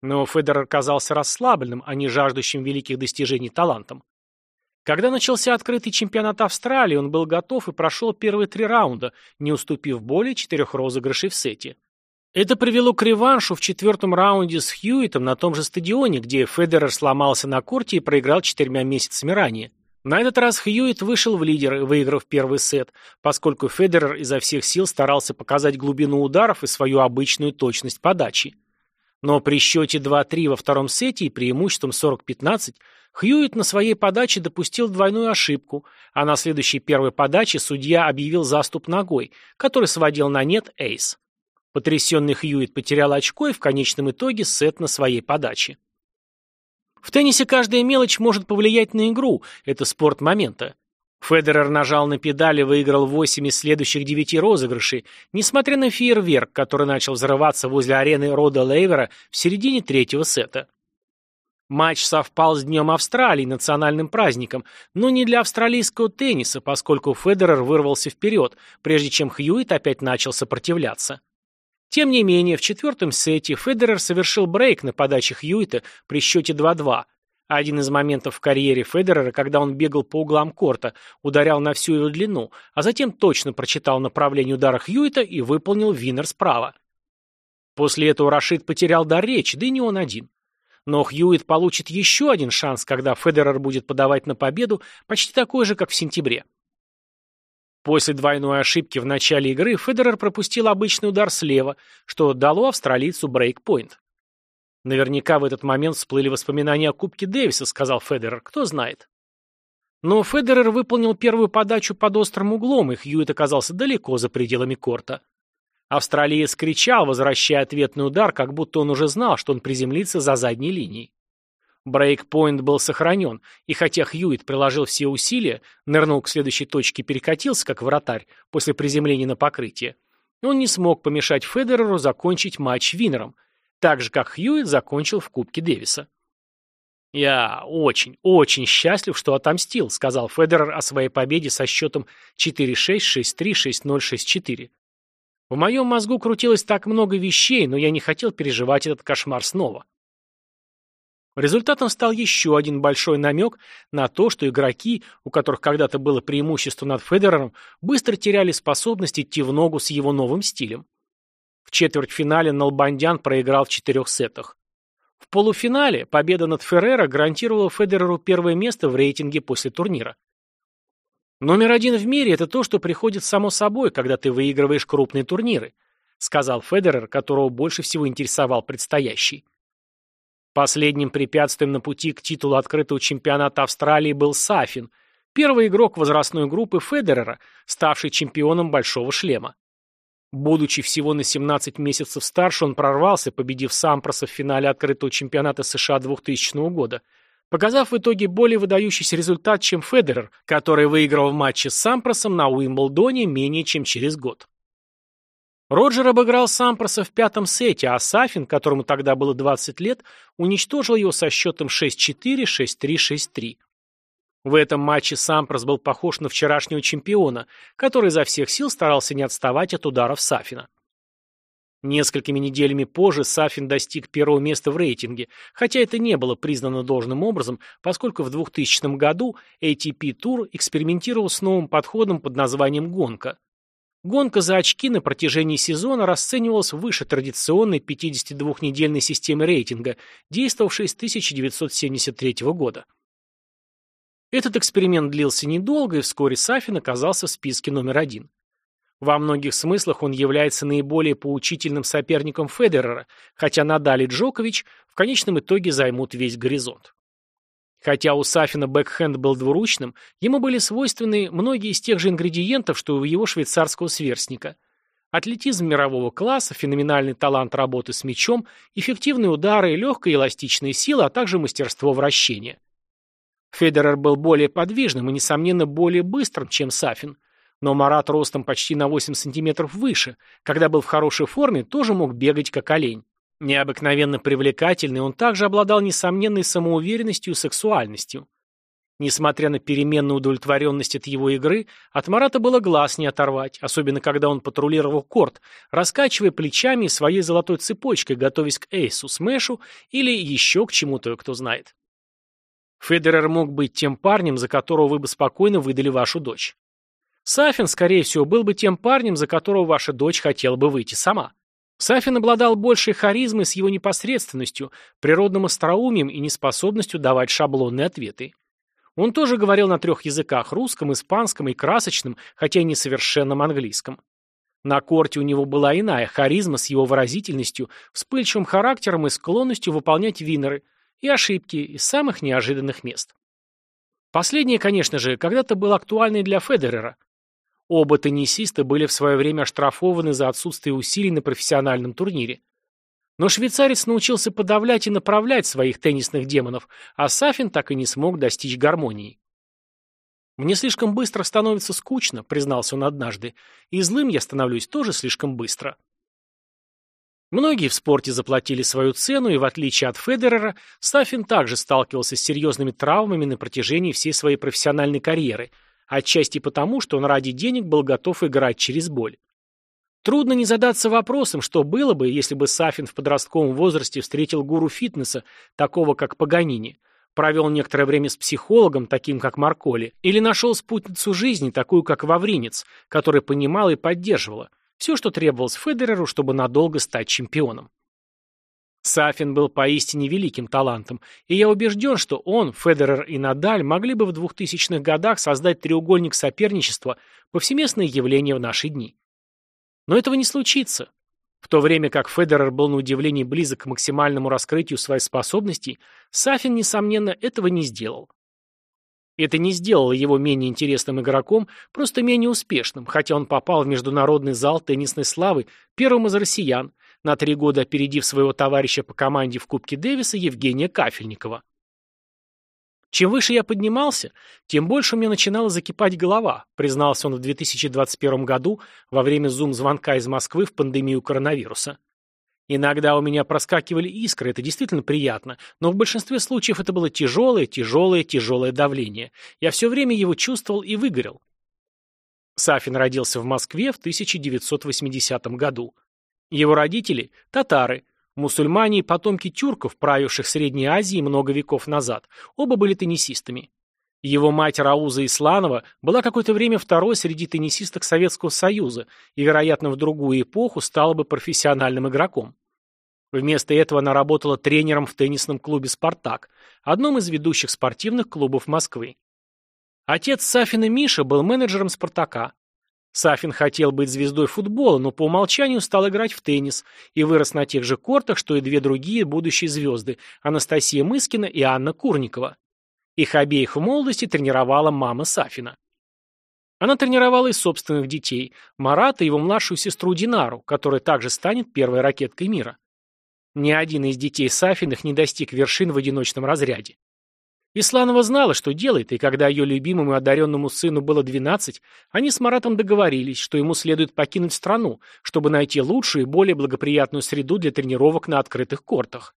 Но Федерер казался расслабленным, а не жаждущим великих достижений талантом. Когда начался открытый чемпионат Австралии, он был готов и прошел первые три раунда, не уступив более четырех розыгрышей в сете. Это привело к реваншу в четвертом раунде с Хьюитом на том же стадионе, где Федерер сломался на корте и проиграл четырьмя месяцами ранее. На этот раз Хьюит вышел в лидеры, выиграв первый сет, поскольку Федерер изо всех сил старался показать глубину ударов и свою обычную точность подачи. Но при счете 2-3 во втором сете и преимуществом 40-15 Хьюит на своей подаче допустил двойную ошибку, а на следующей первой подаче судья объявил заступ ногой, который сводил на нет эйс. Потрясенный Хьюит потерял очко и в конечном итоге сет на своей подаче. В теннисе каждая мелочь может повлиять на игру, это спорт момента. Федерер нажал на педали и выиграл 8 из следующих 9 розыгрышей, несмотря на фейерверк, который начал взрываться возле арены Рода Лейвера в середине третьего сета. Матч совпал с Днем Австралии, национальным праздником, но не для австралийского тенниса, поскольку Федерер вырвался вперед, прежде чем Хьюит опять начал сопротивляться. Тем не менее, в четвертом сете Федерер совершил брейк на подаче Хьюита при счете 2-2. Один из моментов в карьере Федерера, когда он бегал по углам корта, ударял на всю его длину, а затем точно прочитал направление удара Хьюита и выполнил винер справа. После этого Рашид потерял дар речи, да и не он один. Но Хьюит получит еще один шанс, когда Федерер будет подавать на победу, почти такой же, как в сентябре. После двойной ошибки в начале игры Федерер пропустил обычный удар слева, что дало австралийцу брейкпоинт. Наверняка в этот момент всплыли воспоминания о Кубке Дэвиса, сказал Федерер, кто знает. Но Федерер выполнил первую подачу под острым углом, и Хьюит оказался далеко за пределами корта. Австралиец кричал, возвращая ответный удар, как будто он уже знал, что он приземлится за задней линией. Брейкпоинт был сохранен, и хотя Хьюит приложил все усилия, нырнул к следующей точке и перекатился, как вратарь, после приземления на покрытие, он не смог помешать Федереру закончить матч винером, так же, как Хьюит закончил в Кубке Дэвиса. «Я очень, очень счастлив, что отомстил», — сказал Федерер о своей победе со счетом 4-6, 6-3, 6-0, 6-4. «В моем мозгу крутилось так много вещей, но я не хотел переживать этот кошмар снова». Результатом стал еще один большой намек на то, что игроки, у которых когда-то было преимущество над Федерером, быстро теряли способность идти в ногу с его новым стилем. В четвертьфинале Налбандян проиграл в четырех сетах. В полуфинале победа над Феррера гарантировала Федереру первое место в рейтинге после турнира. «Номер один в мире – это то, что приходит само собой, когда ты выигрываешь крупные турниры», сказал Федерер, которого больше всего интересовал предстоящий. Последним препятствием на пути к титулу открытого чемпионата Австралии был Сафин, первый игрок возрастной группы Федерера, ставший чемпионом Большого шлема. Будучи всего на 17 месяцев старше, он прорвался, победив Сампроса в финале открытого чемпионата США 2000 года, показав в итоге более выдающийся результат, чем Федерер, который выиграл в матче с Сампросом на Уимблдоне менее чем через год. Роджер обыграл Сампроса в пятом сете, а Сафин, которому тогда было 20 лет, уничтожил его со счетом 6-4, 6-3, 6-3. В этом матче Сампрос был похож на вчерашнего чемпиона, который изо всех сил старался не отставать от ударов Сафина. Несколькими неделями позже Сафин достиг первого места в рейтинге, хотя это не было признано должным образом, поскольку в 2000 году ATP Tour экспериментировал с новым подходом под названием «гонка». Гонка за очки на протяжении сезона расценивалась выше традиционной 52-недельной системы рейтинга, действовавшей с 1973 года. Этот эксперимент длился недолго, и вскоре Сафин оказался в списке номер один. Во многих смыслах он является наиболее поучительным соперником Федерера, хотя Надаль и Джокович в конечном итоге займут весь горизонт. Хотя у Сафина бэкхенд был двуручным, ему были свойственны многие из тех же ингредиентов, что и у его швейцарского сверстника. Атлетизм мирового класса, феноменальный талант работы с мячом, эффективные удары, легкая эластичная сила, а также мастерство вращения. Федерер был более подвижным и, несомненно, более быстрым, чем Сафин. Но Марат ростом почти на 8 сантиметров выше, когда был в хорошей форме, тоже мог бегать как олень. Необыкновенно привлекательный, он также обладал несомненной самоуверенностью и сексуальностью. Несмотря на переменную удовлетворенность от его игры, от Марата было глаз не оторвать, особенно когда он патрулировал корт, раскачивая плечами и своей золотой цепочкой, готовясь к эйсу, смешу или еще к чему-то, кто знает. Федерер мог быть тем парнем, за которого вы бы спокойно выдали вашу дочь. Сафин, скорее всего, был бы тем парнем, за которого ваша дочь хотела бы выйти сама. Сафин обладал большей харизмой с его непосредственностью, природным остроумием и неспособностью давать шаблонные ответы. Он тоже говорил на трех языках – русском, испанском и красочном, хотя и несовершенном английском. На корте у него была иная харизма с его выразительностью, вспыльчивым характером и склонностью выполнять винеры и ошибки из самых неожиданных мест. Последнее, конечно же, когда-то было актуальной для Федерера. Оба теннисиста были в свое время оштрафованы за отсутствие усилий на профессиональном турнире. Но швейцарец научился подавлять и направлять своих теннисных демонов, а Сафин так и не смог достичь гармонии. «Мне слишком быстро становится скучно», — признался он однажды, «и злым я становлюсь тоже слишком быстро». Многие в спорте заплатили свою цену, и в отличие от Федерера, Сафин также сталкивался с серьезными травмами на протяжении всей своей профессиональной карьеры, отчасти потому, что он ради денег был готов играть через боль. Трудно не задаться вопросом, что было бы, если бы Сафин в подростковом возрасте встретил гуру фитнеса, такого как Паганини, провел некоторое время с психологом, таким как Марколи, или нашел спутницу жизни, такую как Вавринец, которая понимала и поддерживала. Все, что требовалось Федереру, чтобы надолго стать чемпионом. Сафин был поистине великим талантом, и я убежден, что он, Федерер и Надаль могли бы в 2000-х годах создать треугольник соперничества, повсеместное явление в наши дни. Но этого не случится. В то время как Федерер был на удивление близок к максимальному раскрытию своих способностей, Сафин, несомненно, этого не сделал. Это не сделало его менее интересным игроком, просто менее успешным, хотя он попал в международный зал теннисной славы первым из россиян, на три года опередив своего товарища по команде в Кубке Дэвиса Евгения Кафельникова. Чем выше я поднимался, тем больше у меня начинала закипать голова, признался он в 2021 году во время зум-звонка из Москвы в пандемию коронавируса. Иногда у меня проскакивали искры, это действительно приятно, но в большинстве случаев это было тяжелое, тяжелое, тяжелое давление. Я все время его чувствовал и выгорел. Сафин родился в Москве в 1980 году. Его родители – татары, Мусульмане и потомки тюрков, правивших Средней Азией много веков назад, оба были теннисистами. Его мать Рауза Исланова была какое-то время второй среди теннисисток Советского Союза и, вероятно, в другую эпоху стала бы профессиональным игроком. Вместо этого она работала тренером в теннисном клубе «Спартак», одном из ведущих спортивных клубов Москвы. Отец Сафина Миша был менеджером «Спартака», Сафин хотел быть звездой футбола, но по умолчанию стал играть в теннис и вырос на тех же кортах, что и две другие будущие звезды – Анастасия Мыскина и Анна Курникова. Их обеих в молодости тренировала мама Сафина. Она тренировала и собственных детей – Марата и его младшую сестру Динару, которая также станет первой ракеткой мира. Ни один из детей Сафиных не достиг вершин в одиночном разряде. Исланова знала, что делает, и когда ее любимому и одаренному сыну было 12, они с Маратом договорились, что ему следует покинуть страну, чтобы найти лучшую и более благоприятную среду для тренировок на открытых кортах.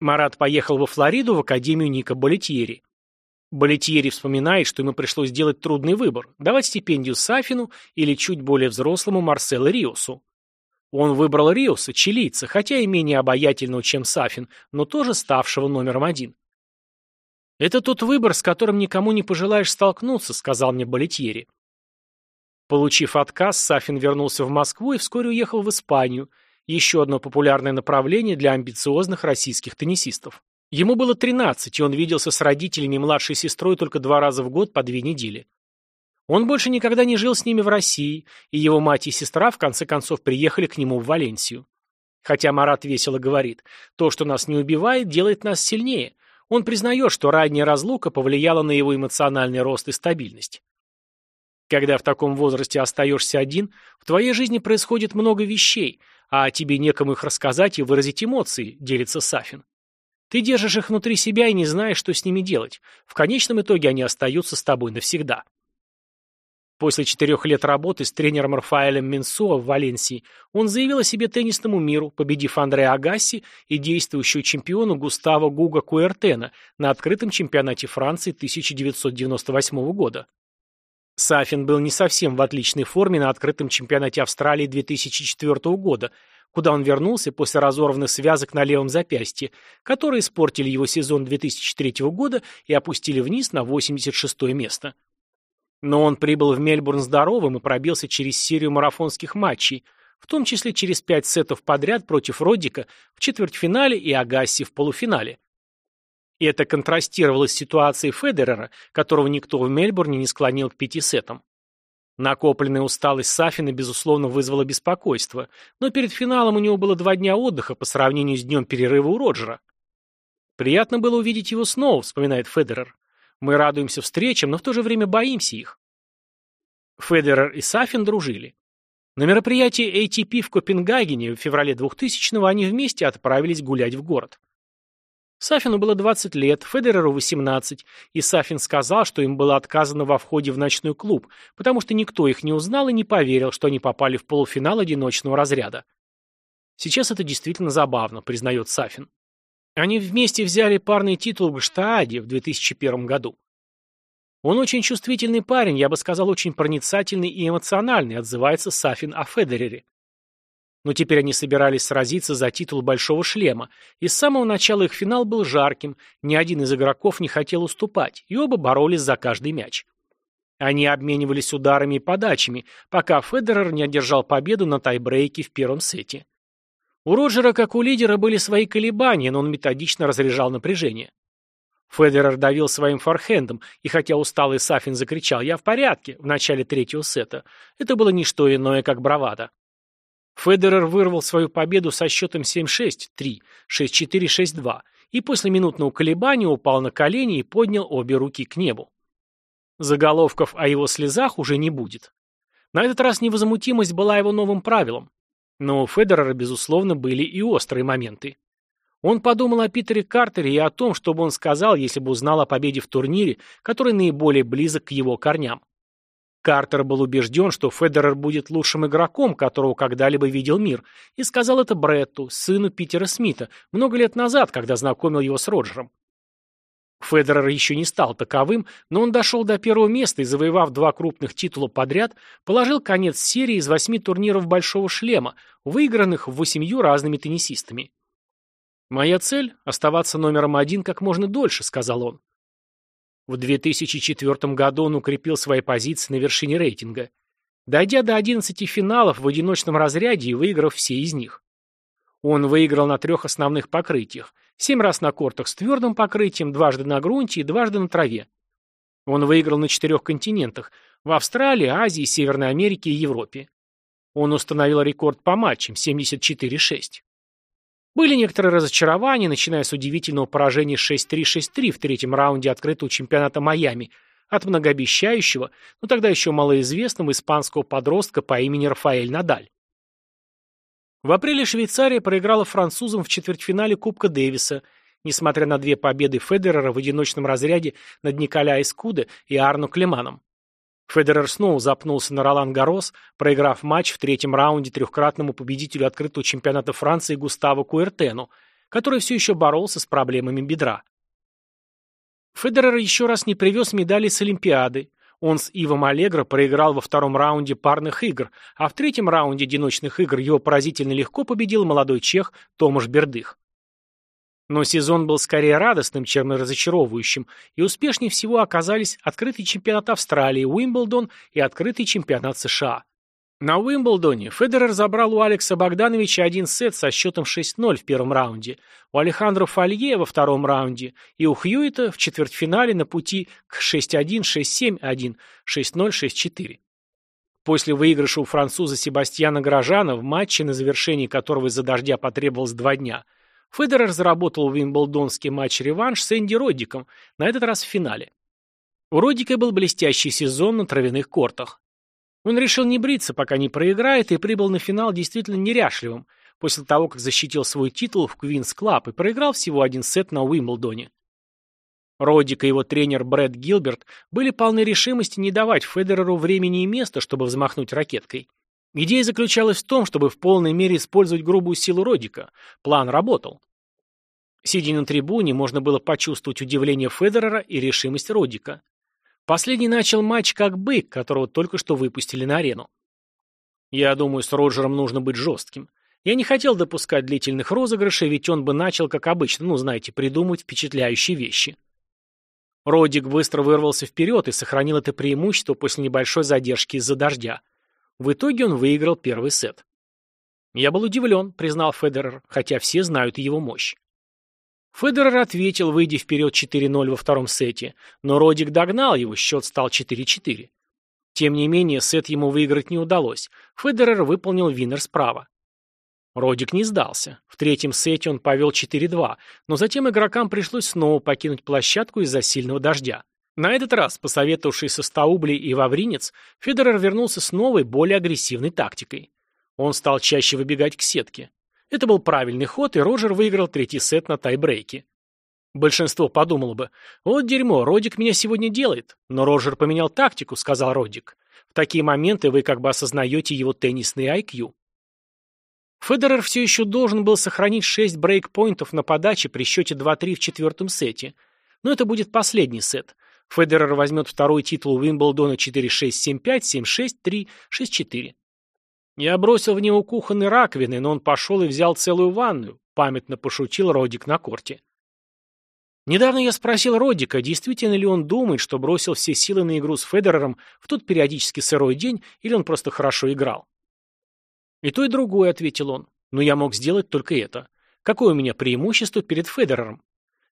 Марат поехал во Флориду в академию Ника Болетьери. Болетьери вспоминает, что ему пришлось сделать трудный выбор – давать стипендию Сафину или чуть более взрослому Марселу Риосу. Он выбрал Риоса, чилийца, хотя и менее обаятельного, чем Сафин, но тоже ставшего номером один. «Это тот выбор, с которым никому не пожелаешь столкнуться», — сказал мне Болетьери. Получив отказ, Сафин вернулся в Москву и вскоре уехал в Испанию, еще одно популярное направление для амбициозных российских теннисистов. Ему было 13, и он виделся с родителями и младшей сестрой только два раза в год по две недели. Он больше никогда не жил с ними в России, и его мать и сестра в конце концов приехали к нему в Валенсию. Хотя Марат весело говорит, то, что нас не убивает, делает нас сильнее, он признает, что ранняя разлука повлияла на его эмоциональный рост и стабильность. Когда в таком возрасте остаешься один, в твоей жизни происходит много вещей, а тебе некому их рассказать и выразить эмоции, делится Сафин. Ты держишь их внутри себя и не знаешь, что с ними делать. В конечном итоге они остаются с тобой навсегда. После четырех лет работы с тренером Рафаэлем Менсуа в Валенсии он заявил о себе теннисному миру, победив Андреа Агасси и действующего чемпиона Густаво Гуга Куэртена на открытом чемпионате Франции 1998 года. Сафин был не совсем в отличной форме на открытом чемпионате Австралии 2004 года, куда он вернулся после разорванных связок на левом запястье, которые испортили его сезон 2003 года и опустили вниз на 86 место. Но он прибыл в Мельбурн здоровым и пробился через серию марафонских матчей, в том числе через пять сетов подряд против Роддика в четвертьфинале и Агасси в полуфинале. И это контрастировало с ситуацией Федерера, которого никто в Мельбурне не склонил к пяти сетам. Накопленная усталость Сафина, безусловно, вызвала беспокойство, но перед финалом у него было два дня отдыха по сравнению с днем перерыва у Роджера. «Приятно было увидеть его снова», — вспоминает Федерер. Мы радуемся встречам, но в то же время боимся их. Федерер и Сафин дружили. На мероприятии ATP в Копенгагене в феврале 2000-го они вместе отправились гулять в город. Сафину было 20 лет, Федереру 18, и Сафин сказал, что им было отказано во входе в ночной клуб, потому что никто их не узнал и не поверил, что они попали в полуфинал одиночного разряда. Сейчас это действительно забавно, признает Сафин. Они вместе взяли парный титул в Штааде в 2001 году. Он очень чувствительный парень, я бы сказал, очень проницательный и эмоциональный, отзывается Сафин о Федерере. Но теперь они собирались сразиться за титул Большого Шлема, и с самого начала их финал был жарким, ни один из игроков не хотел уступать, и оба боролись за каждый мяч. Они обменивались ударами и подачами, пока Федерер не одержал победу на тайбрейке в первом сете. У Роджера, как у лидера, были свои колебания, но он методично разряжал напряжение. Федерер давил своим форхендом, и хотя усталый Сафин закричал «Я в порядке» в начале третьего сета, это было не что иное, как бравада. Федерер вырвал свою победу со счетом 7-6, 3, 6-4, 6-2, и после минутного колебания упал на колени и поднял обе руки к небу. Заголовков о его слезах уже не будет. На этот раз невозмутимость была его новым правилом. Но у Федерера, безусловно, были и острые моменты. Он подумал о Питере Картере и о том, что бы он сказал, если бы узнал о победе в турнире, который наиболее близок к его корням. Картер был убежден, что Федерер будет лучшим игроком, которого когда-либо видел мир, и сказал это Бретту, сыну Питера Смита, много лет назад, когда знакомил его с Роджером. Федерер еще не стал таковым, но он дошел до первого места и, завоевав два крупных титула подряд, положил конец серии из восьми турниров «Большого шлема», выигранных восемью разными теннисистами. «Моя цель – оставаться номером один как можно дольше», – сказал он. В 2004 году он укрепил свои позиции на вершине рейтинга, дойдя до 11 финалов в одиночном разряде и выиграв все из них. Он выиграл на трех основных покрытиях. Семь раз на кортах с твердым покрытием, дважды на грунте и дважды на траве. Он выиграл на четырех континентах – в Австралии, Азии, Северной Америке и Европе. Он установил рекорд по матчам – 74-6. Были некоторые разочарования, начиная с удивительного поражения 6-3-6-3 в третьем раунде открытого чемпионата Майами от многообещающего, но тогда еще малоизвестного испанского подростка по имени Рафаэль Надаль. В апреле Швейцария проиграла французам в четвертьфинале Кубка Дэвиса, несмотря на две победы Федерера в одиночном разряде над Николя Искуде и Арно Клеманом. Федерер снова запнулся на Ролан Гарос, проиграв матч в третьем раунде трехкратному победителю открытого чемпионата Франции Густаво Куэртену, который все еще боролся с проблемами бедра. Федерер еще раз не привез медали с Олимпиады, он с Ивом Аллегро проиграл во втором раунде парных игр, а в третьем раунде одиночных игр его поразительно легко победил молодой чех Томаш Бердых. Но сезон был скорее радостным, чем разочаровывающим, и успешнее всего оказались открытый чемпионат Австралии, Уимблдон и открытый чемпионат США. На Уимблдоне Федерер забрал у Алекса Богдановича один сет со счетом 6-0 в первом раунде, у Алехандро Фолье во втором раунде и у Хьюита в четвертьфинале на пути к 6-1, 6-7-1, 6-0, 6-4. После выигрыша у француза Себастьяна Грожана, в матче, на завершении которого из-за дождя потребовалось два дня, Федерер заработал уимблдонский матч-реванш с Энди Роддиком, на этот раз в финале. У Роддика был блестящий сезон на травяных кортах. Он решил не бриться, пока не проиграет, и прибыл на финал действительно неряшливым, после того, как защитил свой титул в Квинс Клаб и проиграл всего один сет на Уимблдоне. Роддик и его тренер Брэд Гилберт были полны решимости не давать Федереру времени и места, чтобы взмахнуть ракеткой. Идея заключалась в том, чтобы в полной мере использовать грубую силу Родика. План работал. Сидя на трибуне, можно было почувствовать удивление Федерера и решимость Родика. Последний начал матч как бык, которого только что выпустили на арену. Я думаю, с Роджером нужно быть жестким. Я не хотел допускать длительных розыгрышей, ведь он бы начал, как обычно, ну, знаете, придумывать впечатляющие вещи. Родик быстро вырвался вперед и сохранил это преимущество после небольшой задержки из-за дождя. В итоге он выиграл первый сет. «Я был удивлен», — признал Федерер, хотя все знают его мощь. Федерер ответил, выйдя вперед 4-0 во втором сете, но Родик догнал его, счет стал 4-4. Тем не менее, сет ему выиграть не удалось. Федерер выполнил винер справа. Родик не сдался. В третьем сете он повел 4-2, но затем игрокам пришлось снова покинуть площадку из-за сильного дождя. На этот раз, посоветовавшись со Стаублей и Вавринец, Федерер вернулся с новой, более агрессивной тактикой. Он стал чаще выбегать к сетке. Это был правильный ход, и Роджер выиграл третий сет на тайбрейке. Большинство подумало бы, вот дерьмо, Родик меня сегодня делает. Но Роджер поменял тактику, сказал Родик. В такие моменты вы как бы осознаете его теннисный IQ. Федерер все еще должен был сохранить 6 брейкпоинтов на подаче при счете 2-3 в четвертом сете. Но это будет последний сет. Федерер возьмет второй титул Уимблдона 4-6, 7-5, 7-6, 3, 6-4. Я бросил в него кухонные раковины, но он пошел и взял целую ванную, памятно пошутил Родик на корте. Недавно я спросил Родика, действительно ли он думает, что бросил все силы на игру с Федерером в тот периодически сырой день, или он просто хорошо играл. И то, и другое, ответил он. Но я мог сделать только это. Какое у меня преимущество перед Федерером?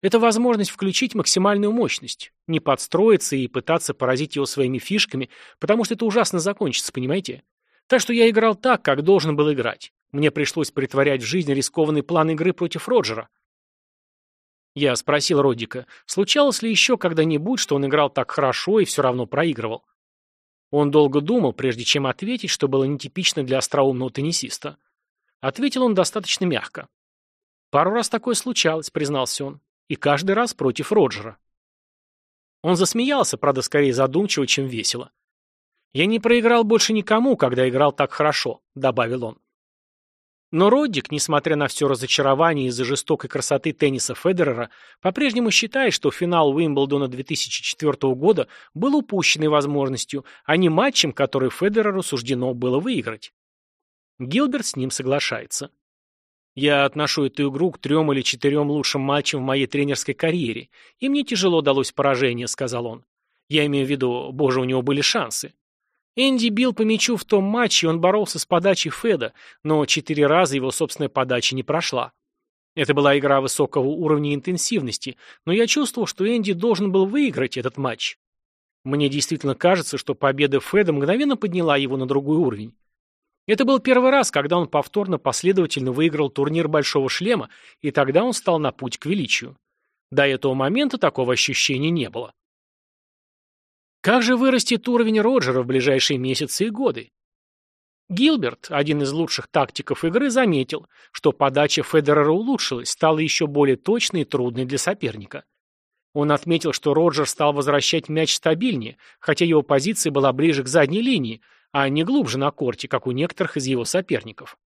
Это возможность включить максимальную мощность, не подстроиться и пытаться поразить его своими фишками, потому что это ужасно закончится, понимаете? Так что я играл так, как должен был играть. Мне пришлось притворять в жизнь рискованный план игры против Роджера. Я спросил Родика, случалось ли еще когда-нибудь, что он играл так хорошо и все равно проигрывал. Он долго думал, прежде чем ответить, что было нетипично для остроумного теннисиста. Ответил он достаточно мягко. «Пару раз такое случалось», — признался он и каждый раз против Роджера. Он засмеялся, правда, скорее задумчиво, чем весело. «Я не проиграл больше никому, когда играл так хорошо», — добавил он. Но Роддик, несмотря на все разочарование из-за жестокой красоты тенниса Федерера, по-прежнему считает, что финал Уимблдона 2004 года был упущенной возможностью, а не матчем, который Федереру суждено было выиграть. Гилберт с ним соглашается. Я отношу эту игру к трем или четырем лучшим матчам в моей тренерской карьере, и мне тяжело далось поражение, сказал он. Я имею в виду, боже, у него были шансы. Энди бил по мячу в том матче, он боролся с подачей Феда, но четыре раза его собственная подача не прошла. Это была игра высокого уровня интенсивности, но я чувствовал, что Энди должен был выиграть этот матч. Мне действительно кажется, что победа Феда мгновенно подняла его на другой уровень. Это был первый раз, когда он повторно последовательно выиграл турнир Большого Шлема, и тогда он стал на путь к величию. До этого момента такого ощущения не было. Как же вырастет уровень Роджера в ближайшие месяцы и годы? Гилберт, один из лучших тактиков игры, заметил, что подача Федерера улучшилась, стала еще более точной и трудной для соперника. Он отметил, что Роджер стал возвращать мяч стабильнее, хотя его позиция была ближе к задней линии, а не глубже на корте, как у некоторых из его соперников.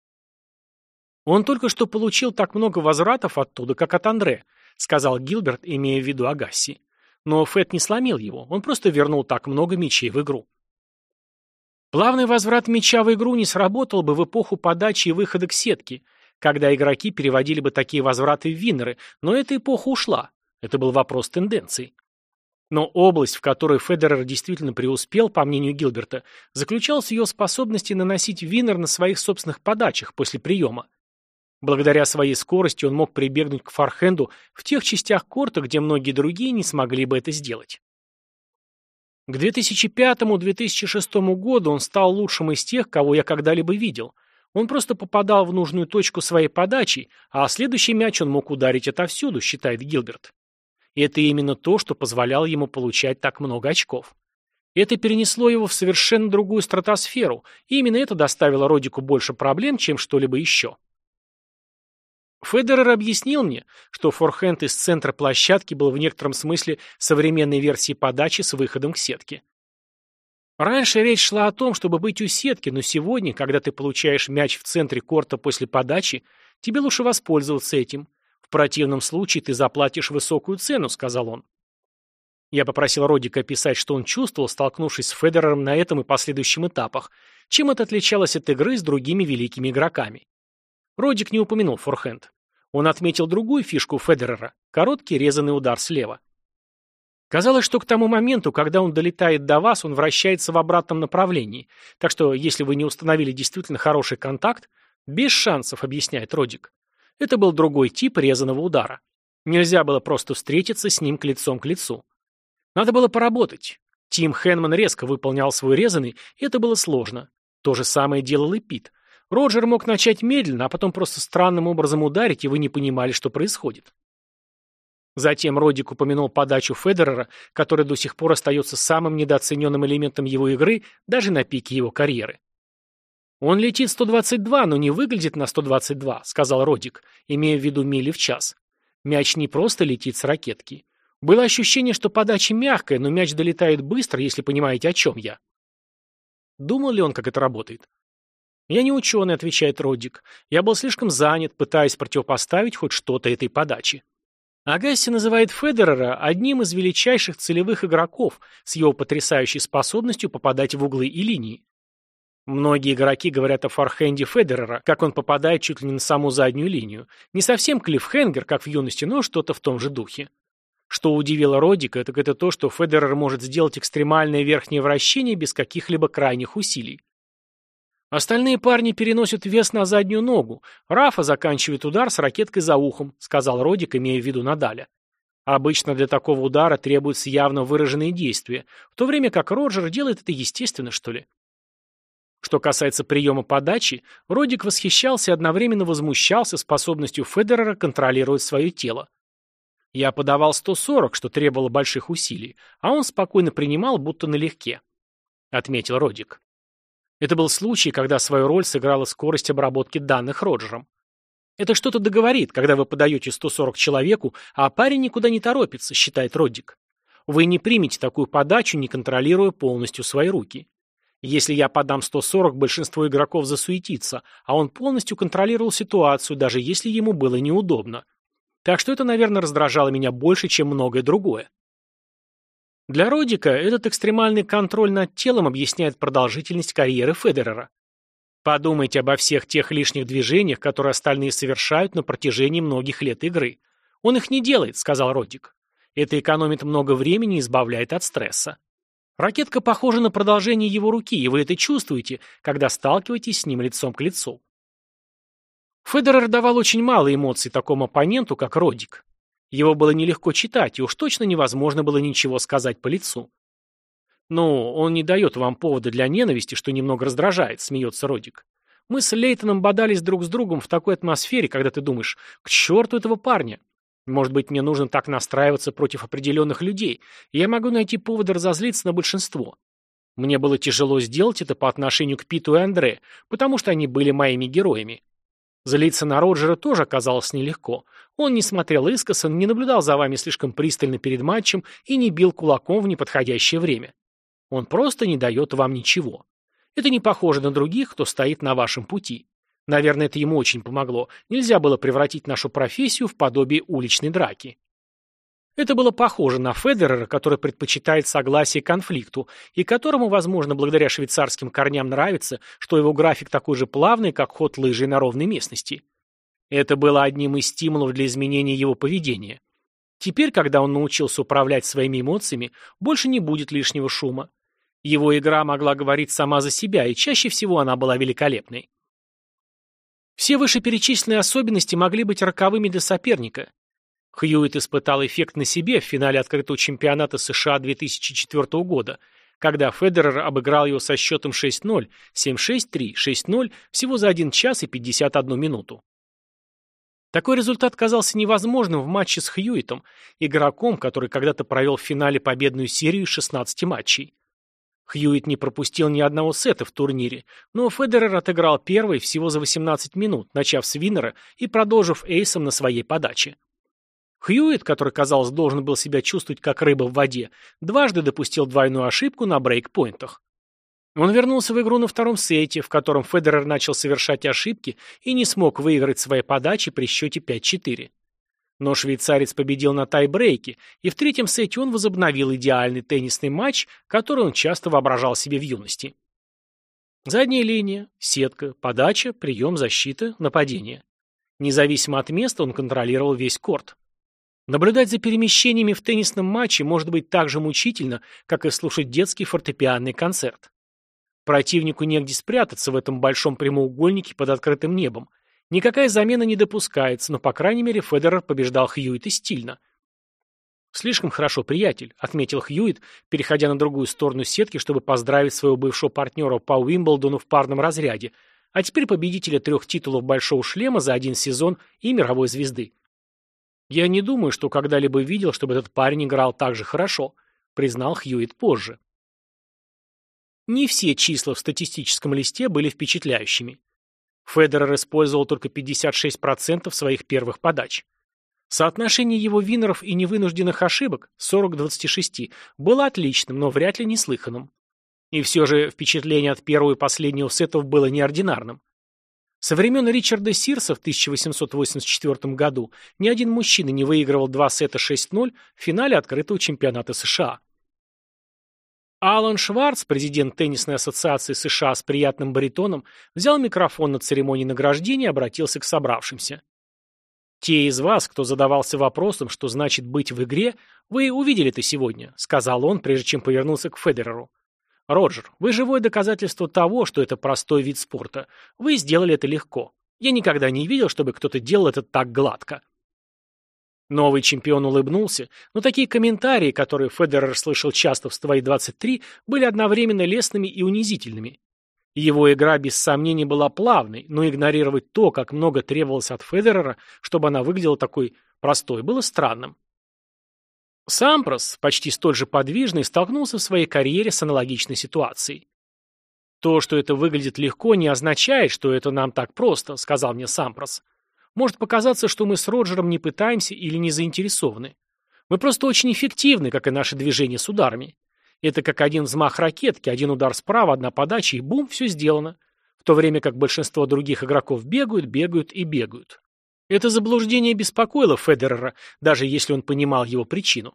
«Он только что получил так много возвратов оттуда, как от Андре», сказал Гилберт, имея в виду Агасси. Но Фэт не сломил его, он просто вернул так много мячей в игру. Плавный возврат мяча в игру не сработал бы в эпоху подачи и выхода к сетке, когда игроки переводили бы такие возвраты в виннеры, но эта эпоха ушла. Это был вопрос тенденций. Но область, в которой Федерер действительно преуспел, по мнению Гилберта, заключалась в ее способности наносить винер на своих собственных подачах после приема. Благодаря своей скорости он мог прибегнуть к фархенду в тех частях корта, где многие другие не смогли бы это сделать. К 2005-2006 году он стал лучшим из тех, кого я когда-либо видел. Он просто попадал в нужную точку своей подачи, а следующий мяч он мог ударить отовсюду, считает Гилберт. И это именно то, что позволяло ему получать так много очков. Это перенесло его в совершенно другую стратосферу, и именно это доставило Родику больше проблем, чем что-либо еще. Федерер объяснил мне, что форхенд из центра площадки был в некотором смысле современной версией подачи с выходом к сетке. Раньше речь шла о том, чтобы быть у сетки, но сегодня, когда ты получаешь мяч в центре корта после подачи, тебе лучше воспользоваться этим. В противном случае ты заплатишь высокую цену, сказал он. Я попросил Родика описать, что он чувствовал, столкнувшись с Федерером на этом и последующем этапах, чем это отличалось от игры с другими великими игроками. Родик не упомянул форхенд. Он отметил другую фишку Федерера – короткий резанный удар слева. Казалось, что к тому моменту, когда он долетает до вас, он вращается в обратном направлении, так что если вы не установили действительно хороший контакт, без шансов, объясняет Родик. Это был другой тип резаного удара. Нельзя было просто встретиться с ним к лицом к лицу. Надо было поработать. Тим Хенман резко выполнял свой резанный, и это было сложно. То же самое делал и Пит. Роджер мог начать медленно, а потом просто странным образом ударить, и вы не понимали, что происходит. Затем Родик упомянул подачу Федерера, которая до сих пор остается самым недооцененным элементом его игры даже на пике его карьеры. «Он летит 122, но не выглядит на 122», — сказал Родик, имея в виду мили в час. «Мяч не просто летит с ракетки. Было ощущение, что подача мягкая, но мяч долетает быстро, если понимаете, о чем я. Думал ли он, как это работает? «Я не ученый», — отвечает Роддик. «Я был слишком занят, пытаясь противопоставить хоть что-то этой подаче». Агасси называет Федерера одним из величайших целевых игроков с его потрясающей способностью попадать в углы и линии. Многие игроки говорят о форхенде Федерера, как он попадает чуть ли не на саму заднюю линию. Не совсем клиффхенгер, как в юности, но что-то в том же духе. Что удивило Родика, так это то, что Федерер может сделать экстремальное верхнее вращение без каких-либо крайних усилий. Остальные парни переносят вес на заднюю ногу. Рафа заканчивает удар с ракеткой за ухом, сказал Родик, имея в виду Надаля. Обычно для такого удара требуются явно выраженные действия, в то время как Роджер делает это естественно, что ли. Что касается приема подачи, Родик восхищался и одновременно возмущался способностью Федерера контролировать свое тело. Я подавал 140, что требовало больших усилий, а он спокойно принимал, будто налегке. Отметил Родик. Это был случай, когда свою роль сыграла скорость обработки данных Роджером. Это что-то договорит, когда вы подаете 140 человеку, а парень никуда не торопится, считает Родик. Вы не примете такую подачу, не контролируя полностью свои руки. Если я подам 140, большинство игроков засуетится, а он полностью контролировал ситуацию, даже если ему было неудобно. Так что это, наверное, раздражало меня больше, чем многое другое. Для Родика этот экстремальный контроль над телом объясняет продолжительность карьеры Федерера. Подумайте обо всех тех лишних движениях, которые остальные совершают на протяжении многих лет игры. Он их не делает, сказал Родик. Это экономит много времени и избавляет от стресса. Ракетка похожа на продолжение его руки, и вы это чувствуете, когда сталкиваетесь с ним лицом к лицу. Федерер давал очень мало эмоций такому оппоненту, как Родик. Его было нелегко читать, и уж точно невозможно было ничего сказать по лицу. «Ну, он не дает вам повода для ненависти, что немного раздражает», — смеется Родик. «Мы с Лейтоном бодались друг с другом в такой атмосфере, когда ты думаешь, к черту этого парня. Может быть, мне нужно так настраиваться против определенных людей, и я могу найти поводы разозлиться на большинство. Мне было тяжело сделать это по отношению к Питу и Андре, потому что они были моими героями. Злиться на Роджера тоже оказалось нелегко. Он не смотрел искоса, не наблюдал за вами слишком пристально перед матчем и не бил кулаком в неподходящее время. Он просто не дает вам ничего. Это не похоже на других, кто стоит на вашем пути. Наверное, это ему очень помогло. Нельзя было превратить нашу профессию в подобие уличной драки. Это было похоже на Федерера, который предпочитает согласие конфликту, и которому, возможно, благодаря швейцарским корням нравится, что его график такой же плавный, как ход лыжей на ровной местности. Это было одним из стимулов для изменения его поведения. Теперь, когда он научился управлять своими эмоциями, больше не будет лишнего шума. Его игра могла говорить сама за себя, и чаще всего она была великолепной. Все вышеперечисленные особенности могли быть роковыми для соперника, Хьюитт испытал эффект на себе в финале открытого чемпионата США 2004 года, когда Федерер обыграл его со счетом 6-0, 7-6-3, 6-0 всего за 1 час и 51 минуту. Такой результат казался невозможным в матче с Хьюитом, игроком, который когда-то провел в финале победную серию из 16 матчей. Хьюитт не пропустил ни одного сета в турнире, но Федерер отыграл первый всего за 18 минут, начав с Виннера и продолжив эйсом на своей подаче. Хьюитт, который, казалось, должен был себя чувствовать как рыба в воде, дважды допустил двойную ошибку на брейкпоинтах. Он вернулся в игру на втором сете, в котором Федерер начал совершать ошибки и не смог выиграть свои подачи при счете 5-4. Но швейцарец победил на тайбрейке, и в третьем сете он возобновил идеальный теннисный матч, который он часто воображал себе в юности. Задняя линия, сетка, подача, прием, защита, нападение. Независимо от места он контролировал весь корт. Наблюдать за перемещениями в теннисном матче может быть так же мучительно, как и слушать детский фортепианный концерт. Противнику негде спрятаться в этом большом прямоугольнике под открытым небом. Никакая замена не допускается, но, по крайней мере, Федерер побеждал Хьюита стильно. «Слишком хорошо, приятель», — отметил Хьюит, переходя на другую сторону сетки, чтобы поздравить своего бывшего партнера по Уимблдону в парном разряде, а теперь победителя трех титулов «Большого шлема» за один сезон и мировой звезды. «Я не думаю, что когда-либо видел, чтобы этот парень играл так же хорошо», — признал Хьюит позже. Не все числа в статистическом листе были впечатляющими. Федерер использовал только 56% своих первых подач. Соотношение его винеров и невынужденных ошибок 40 к 26 было отличным, но вряд ли неслыханным. И все же впечатление от первого и последнего сетов было неординарным. Со времен Ричарда Сирса в 1884 году ни один мужчина не выигрывал два сета 6-0 в финале открытого чемпионата США. Алан Шварц, президент теннисной ассоциации США с приятным баритоном, взял микрофон на церемонии награждения и обратился к собравшимся. «Те из вас, кто задавался вопросом, что значит быть в игре, вы увидели это сегодня», — сказал он, прежде чем повернулся к Федереру. «Роджер, вы живое доказательство того, что это простой вид спорта. Вы сделали это легко. Я никогда не видел, чтобы кто-то делал это так гладко». Новый чемпион улыбнулся, но такие комментарии, которые Федерер слышал часто в свои 23, были одновременно лестными и унизительными. Его игра без сомнений была плавной, но игнорировать то, как много требовалось от Федерера, чтобы она выглядела такой простой, было странным. Сампрос, почти столь же подвижный, столкнулся в своей карьере с аналогичной ситуацией. «То, что это выглядит легко, не означает, что это нам так просто», — сказал мне Сампрос. Может показаться, что мы с Роджером не пытаемся или не заинтересованы. Мы просто очень эффективны, как и наши движения с ударами. Это как один взмах ракетки, один удар справа, одна подача, и бум, все сделано. В то время как большинство других игроков бегают, бегают и бегают. Это заблуждение беспокоило Федерера, даже если он понимал его причину.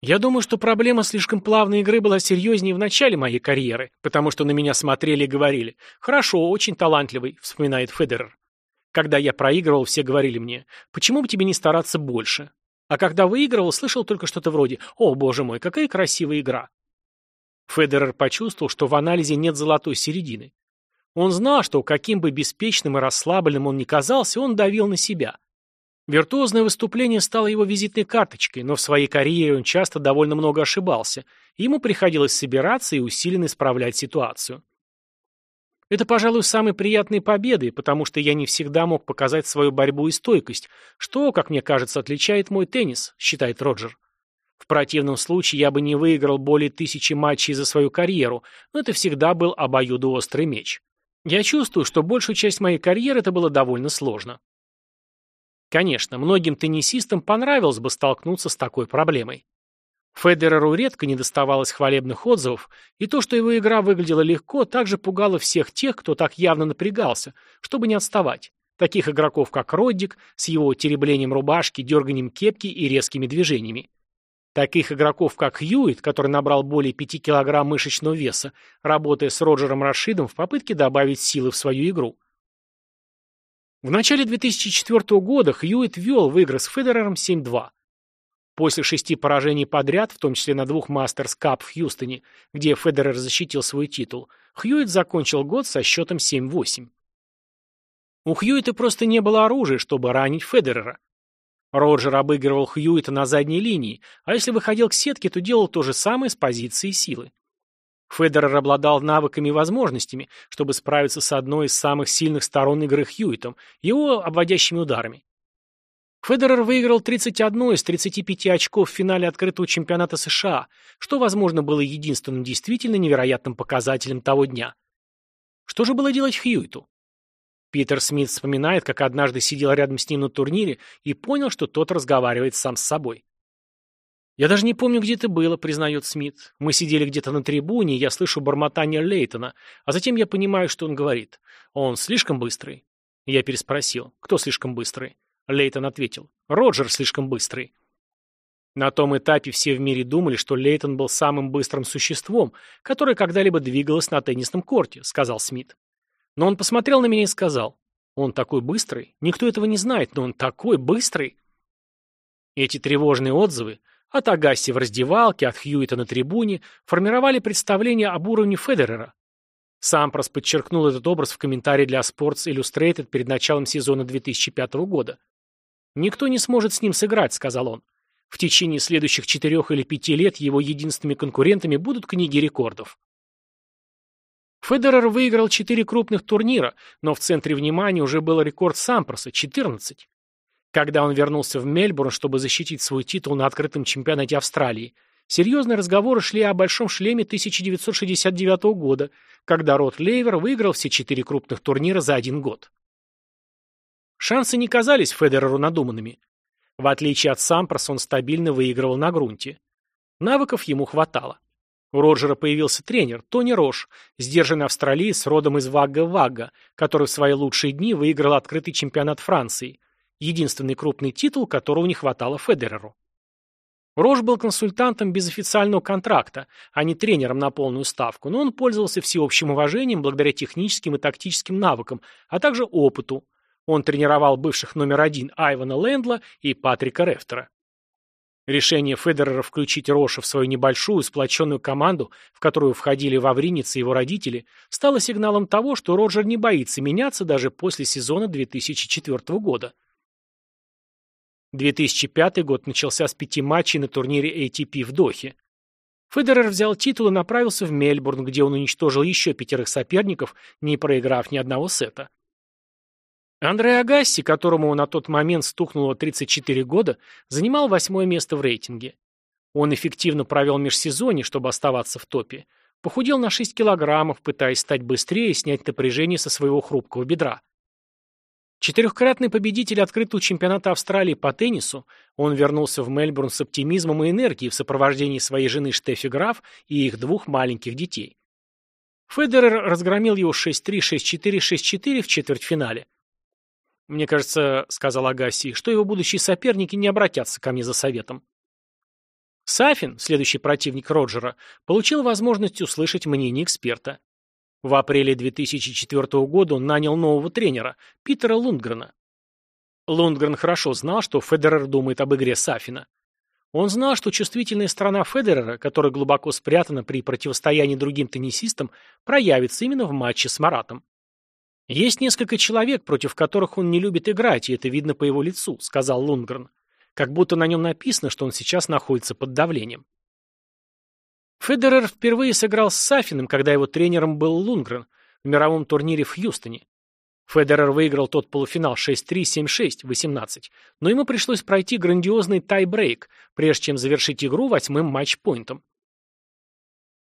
Я думаю, что проблема слишком плавной игры была серьезнее в начале моей карьеры, потому что на меня смотрели и говорили «Хорошо, очень талантливый», — вспоминает Федерер. Когда я проигрывал, все говорили мне, почему бы тебе не стараться больше? А когда выигрывал, слышал только что-то вроде «О, боже мой, какая красивая игра!» Федерер почувствовал, что в анализе нет золотой середины. Он знал, что каким бы беспечным и расслабленным он ни казался, он давил на себя. Виртуозное выступление стало его визитной карточкой, но в своей карьере он часто довольно много ошибался, ему приходилось собираться и усиленно исправлять ситуацию. Это, пожалуй, самой приятной победой, потому что я не всегда мог показать свою борьбу и стойкость, что, как мне кажется, отличает мой теннис, считает Роджер. В противном случае я бы не выиграл более тысячи матчей за свою карьеру, но это всегда был обоюдоострый меч. Я чувствую, что большую часть моей карьеры это было довольно сложно. Конечно, многим теннисистам понравилось бы столкнуться с такой проблемой. Федереру редко не доставалось хвалебных отзывов, и то, что его игра выглядела легко, также пугало всех тех, кто так явно напрягался, чтобы не отставать. Таких игроков, как Роддик, с его тереблением рубашки, дерганием кепки и резкими движениями. Таких игроков, как Хьюит, который набрал более 5 килограмм мышечного веса, работая с Роджером Рашидом в попытке добавить силы в свою игру. В начале 2004 года Хьюит вел в игры с Федерером 7-2. После шести поражений подряд, в том числе на двух Мастерс Кап в Хьюстоне, где Федерер защитил свой титул, Хьюитт закончил год со счетом 7-8. У Хьюитта просто не было оружия, чтобы ранить Федерера. Роджер обыгрывал Хьюитта на задней линии, а если выходил к сетке, то делал то же самое с позиции силы. Федерер обладал навыками и возможностями, чтобы справиться с одной из самых сильных сторон игры Хьюитом, его обводящими ударами. Федерер выиграл 31 из 35 очков в финале открытого чемпионата США, что, возможно, было единственным действительно невероятным показателем того дня. Что же было делать Хьюиту? Питер Смит вспоминает, как однажды сидел рядом с ним на турнире и понял, что тот разговаривает сам с собой. «Я даже не помню, где это было», — признает Смит. «Мы сидели где-то на трибуне, я слышу бормотание Лейтона, а затем я понимаю, что он говорит. Он слишком быстрый». Я переспросил, кто слишком быстрый? Лейтон ответил. Роджер слишком быстрый. На том этапе все в мире думали, что Лейтон был самым быстрым существом, которое когда-либо двигалось на теннисном корте, сказал Смит. Но он посмотрел на меня и сказал, он такой быстрый, никто этого не знает, но он такой быстрый. Эти тревожные отзывы от Агаси в раздевалке, от Хьюита на трибуне формировали представление об уровне Федерера. Сампрос подчеркнул этот образ в комментарии для Sports Illustrated перед началом сезона 2005 года. «Никто не сможет с ним сыграть», — сказал он. «В течение следующих четырех или пяти лет его единственными конкурентами будут книги рекордов». Федерер выиграл четыре крупных турнира, но в центре внимания уже был рекорд Сампроса – 14. Когда он вернулся в Мельбурн, чтобы защитить свой титул на открытом чемпионате Австралии, серьезные разговоры шли о большом шлеме 1969 года, когда Рот Лейвер выиграл все четыре крупных турнира за один год. Шансы не казались Федереру надуманными. В отличие от Сампроса, он стабильно выигрывал на грунте. Навыков ему хватало. У Роджера появился тренер, Тони Рош, сдержанный австралиец родом из Вагга-Вагга, который в свои лучшие дни выиграл открытый чемпионат Франции, единственный крупный титул, которого не хватало Федереру. Рош был консультантом без официального контракта, а не тренером на полную ставку, но он пользовался всеобщим уважением благодаря техническим и тактическим навыкам, а также опыту, он тренировал бывших номер один Айвана Лэндла и Патрика Рефтера. Решение Федерера включить Роша в свою небольшую сплоченную команду, в которую входили Вавринец и его родители, стало сигналом того, что Роджер не боится меняться даже после сезона 2004 года. 2005 год начался с пяти матчей на турнире ATP в Дохе. Федерер взял титул и направился в Мельбурн, где он уничтожил еще пятерых соперников, не проиграв ни одного сета. Андре Агасси, которому на тот момент стукнуло 34 года, занимал восьмое место в рейтинге. Он эффективно провел межсезонье, чтобы оставаться в топе. Похудел на 6 килограммов, пытаясь стать быстрее и снять напряжение со своего хрупкого бедра. Четырехкратный победитель открытого чемпионата Австралии по теннису, он вернулся в Мельбурн с оптимизмом и энергией в сопровождении своей жены Штефи Граф и их двух маленьких детей. Федерер разгромил его 6-3, 6-4, 6-4 в четвертьфинале. «Мне кажется, — сказал Агаси, — что его будущие соперники не обратятся ко мне за советом». Сафин, следующий противник Роджера, получил возможность услышать мнение эксперта. В апреле 2004 года он нанял нового тренера, Питера Лундгрена. Лундгрен хорошо знал, что Федерер думает об игре Сафина. Он знал, что чувствительная сторона Федерера, которая глубоко спрятана при противостоянии другим теннисистам, проявится именно в матче с Маратом. «Есть несколько человек, против которых он не любит играть, и это видно по его лицу», — сказал Лунгрен. Как будто на нем написано, что он сейчас находится под давлением. Федерер впервые сыграл с Сафиным, когда его тренером был Лунгрен в мировом турнире в Хьюстоне. Федерер выиграл тот полуфинал 6-3, 7-6, 18, но ему пришлось пройти грандиозный тай-брейк, прежде чем завершить игру восьмым матч-пойнтом.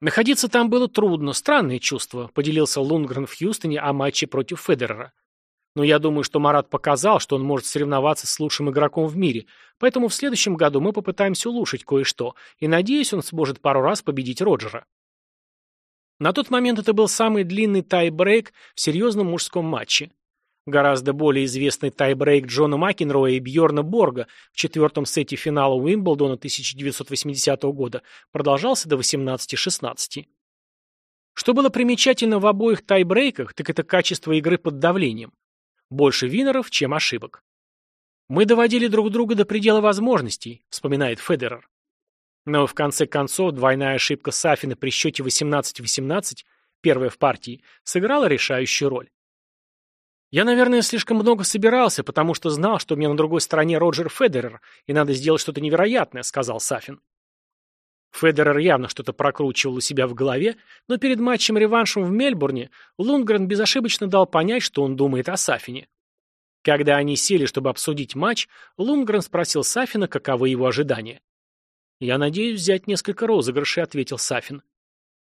Находиться там было трудно, странное чувство, поделился Лунгрен в Хьюстоне о матче против Федерера. Но я думаю, что Марат показал, что он может соревноваться с лучшим игроком в мире, поэтому в следующем году мы попытаемся улучшить кое-что, и, надеюсь, он сможет пару раз победить Роджера. На тот момент это был самый длинный тай-брейк в серьезном мужском матче. Гораздо более известный тайбрейк Джона Макенроя и Бьорна Борга в четвертом сете финала Уимблдона 1980 года продолжался до 18-16. Что было примечательно в обоих тайбрейках, так это качество игры под давлением. Больше винеров, чем ошибок. «Мы доводили друг друга до предела возможностей», — вспоминает Федерер. Но в конце концов двойная ошибка Сафина при счете 18-18, первая в партии, сыграла решающую роль. Я, наверное, слишком много собирался, потому что знал, что у меня на другой стороне Роджер Федерер, и надо сделать что-то невероятное, сказал Сафин. Федерер явно что-то прокручивал у себя в голове, но перед матчем-реваншем в Мельбурне Лунгрен безошибочно дал понять, что он думает о Сафине. Когда они сели, чтобы обсудить матч, Лунгрен спросил Сафина, каковы его ожидания. «Я надеюсь взять несколько розыгрышей», — ответил Сафин.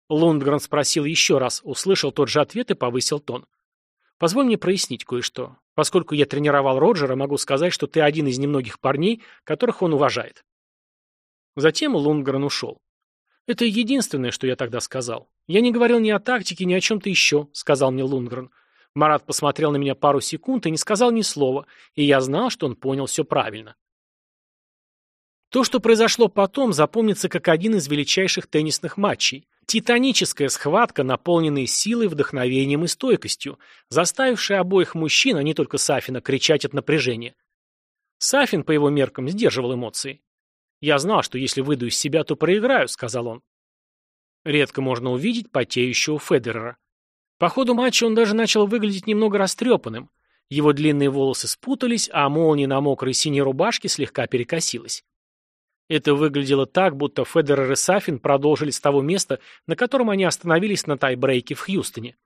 Лундгрен спросил еще раз, услышал тот же ответ и повысил тон. «Позволь мне прояснить кое-что. Поскольку я тренировал Роджера, могу сказать, что ты один из немногих парней, которых он уважает». Затем Лундгрен ушел. «Это единственное, что я тогда сказал. Я не говорил ни о тактике, ни о чем-то еще», — сказал мне Лундгрен. Марат посмотрел на меня пару секунд и не сказал ни слова, и я знал, что он понял все правильно. То, что произошло потом, запомнится как один из величайших теннисных матчей. Титаническая схватка, наполненная силой, вдохновением и стойкостью, заставившая обоих мужчин, а не только Сафина, кричать от напряжения. Сафин, по его меркам, сдерживал эмоции. «Я знал, что если выйду из себя, то проиграю», — сказал он. Редко можно увидеть потеющего Федерера. По ходу матча он даже начал выглядеть немного растрепанным. Его длинные волосы спутались, а молния на мокрой синей рубашке слегка перекосилась. Это выглядело так, будто Федерер и Сафин продолжили с того места, на котором они остановились на тайбрейке в Хьюстоне.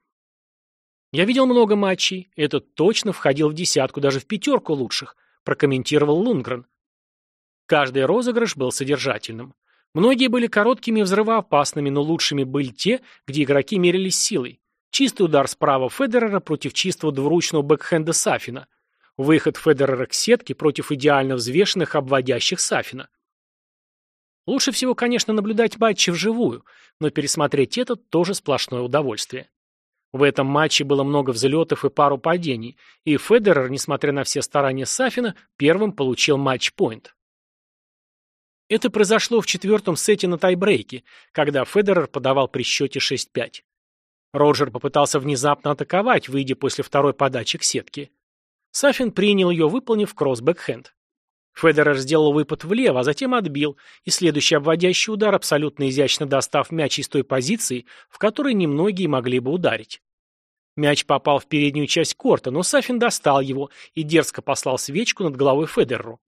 «Я видел много матчей, этот точно входил в десятку, даже в пятерку лучших», прокомментировал Лунгрен. Каждый розыгрыш был содержательным. Многие были короткими и взрывоопасными, но лучшими были те, где игроки мерились силой. Чистый удар справа Федерера против чистого двуручного бэкхенда Сафина. Выход Федерера к сетке против идеально взвешенных обводящих Сафина. Лучше всего, конечно, наблюдать матчи вживую, но пересмотреть это тоже сплошное удовольствие. В этом матче было много взлетов и пару падений, и Федерер, несмотря на все старания Сафина, первым получил матч-пойнт. Это произошло в четвертом сете на тайбрейке, когда Федерер подавал при счете 6-5. Роджер попытался внезапно атаковать, выйдя после второй подачи к сетке. Сафин принял ее, выполнив кросс-бэкхенд. Федерер сделал выпад влево, а затем отбил, и следующий обводящий удар, абсолютно изящно достав мяч из той позиции, в которой немногие могли бы ударить. Мяч попал в переднюю часть корта, но Сафин достал его и дерзко послал свечку над головой Федереру.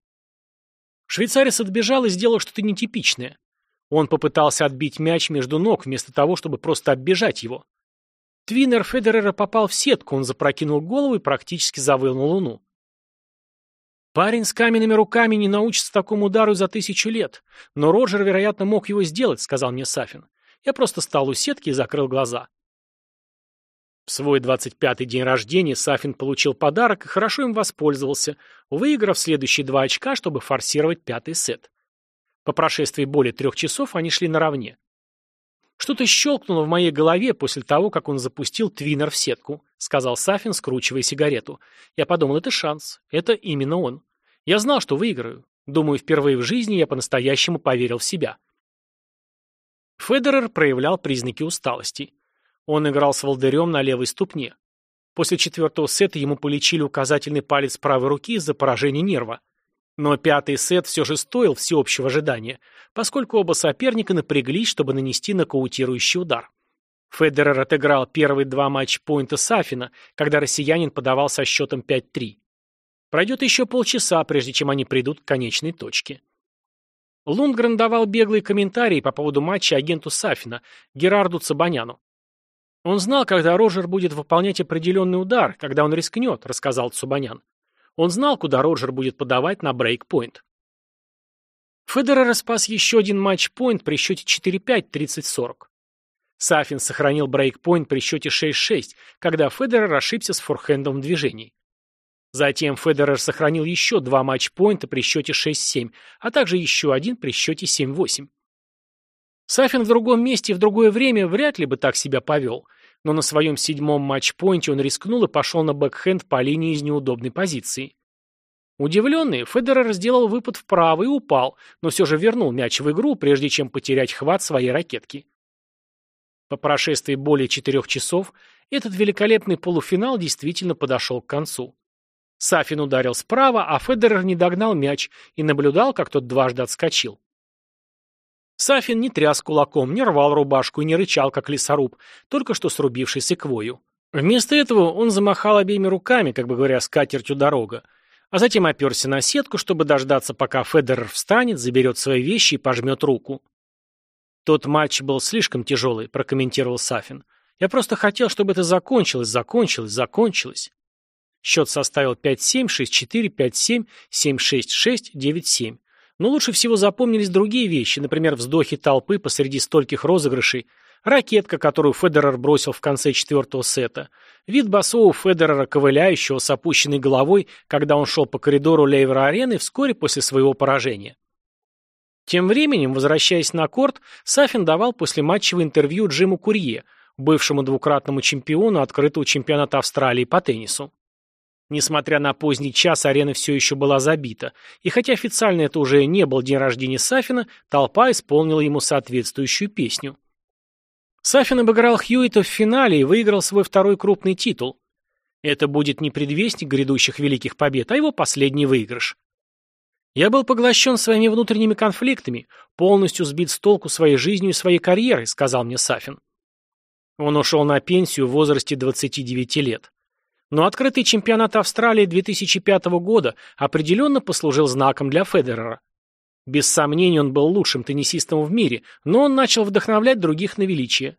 Швейцарец отбежал и сделал что-то нетипичное. Он попытался отбить мяч между ног, вместо того, чтобы просто оббежать его. Твиннер Федерера попал в сетку, он запрокинул голову и практически завыл на луну. Парень с каменными руками не научится такому удару за тысячу лет, но Роджер, вероятно, мог его сделать, сказал мне Сафин. Я просто стал у сетки и закрыл глаза. В свой 25-й день рождения Сафин получил подарок и хорошо им воспользовался, выиграв следующие два очка, чтобы форсировать пятый сет. По прошествии более трех часов они шли наравне. «Что-то щелкнуло в моей голове после того, как он запустил твиннер в сетку», сказал Сафин, скручивая сигарету. Я подумал, это шанс. Это именно он. Я знал, что выиграю. Думаю, впервые в жизни я по-настоящему поверил в себя. Федерер проявлял признаки усталости. Он играл с волдырем на левой ступне. После четвертого сета ему полечили указательный палец правой руки из-за поражения нерва. Но пятый сет все же стоил всеобщего ожидания, поскольку оба соперника напряглись, чтобы нанести нокаутирующий удар. Федерер отыграл первые два матч-поинта Сафина, когда россиянин подавал со счетом 5-3. Пройдет еще полчаса, прежде чем они придут к конечной точке. Лундгрен давал беглые комментарии по поводу матча агенту Сафина, Герарду Цабаняну. «Он знал, когда Роджер будет выполнять определенный удар, когда он рискнет», — рассказал Цубанян. Он знал, куда Роджер будет подавать на брейкпоинт. Федерер спас еще один матч-поинт при счете 4-5, 30-40. Сафин сохранил брейкпоинт при счете 6-6, когда Федерер ошибся с форхендом в движении. Затем Федерер сохранил еще два матч-поинта при счете 6-7, а также еще один при счете 7-8. Сафин в другом месте и в другое время вряд ли бы так себя повел – но на своем седьмом матчпоинте он рискнул и пошел на бэкхенд по линии из неудобной позиции. Удивленный, Федерер сделал выпад вправо и упал, но все же вернул мяч в игру, прежде чем потерять хват своей ракетки. По прошествии более четырех часов этот великолепный полуфинал действительно подошел к концу. Сафин ударил справа, а Федерер не догнал мяч и наблюдал, как тот дважды отскочил. Сафин не тряс кулаком, не рвал рубашку и не рычал, как лесоруб, только что срубившийся квою. Вместо этого он замахал обеими руками, как бы говоря, скатертью дорога, а затем оперся на сетку, чтобы дождаться, пока Федерер встанет, заберет свои вещи и пожмет руку. «Тот матч был слишком тяжелый», — прокомментировал Сафин. «Я просто хотел, чтобы это закончилось, закончилось, закончилось». Счет составил 5-7, 6-4, 5-7, 7-6-6, 9-7. Но лучше всего запомнились другие вещи, например, вздохи толпы посреди стольких розыгрышей, ракетка, которую Федерер бросил в конце четвертого сета, вид басового Федерера, ковыляющего с опущенной головой, когда он шел по коридору Лейвера-арены вскоре после своего поражения. Тем временем, возвращаясь на корт, Сафин давал после матчевое интервью Джиму Курье, бывшему двукратному чемпиону открытого чемпионата Австралии по теннису. Несмотря на поздний час, арена все еще была забита, и хотя официально это уже не был день рождения Сафина, толпа исполнила ему соответствующую песню. Сафин обыграл Хьюита в финале и выиграл свой второй крупный титул. Это будет не предвестник грядущих великих побед, а его последний выигрыш. Я был поглощен своими внутренними конфликтами, полностью сбит с толку своей жизнью и своей карьерой, сказал мне Сафин. Он ушел на пенсию в возрасте 29 лет. Но открытый чемпионат Австралии 2005 года определенно послужил знаком для Федерера. Без сомнений он был лучшим теннисистом в мире, но он начал вдохновлять других на величие.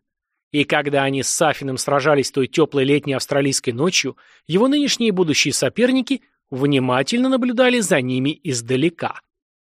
И когда они с Сафиным сражались той теплой летней австралийской ночью, его нынешние и будущие соперники внимательно наблюдали за ними издалека.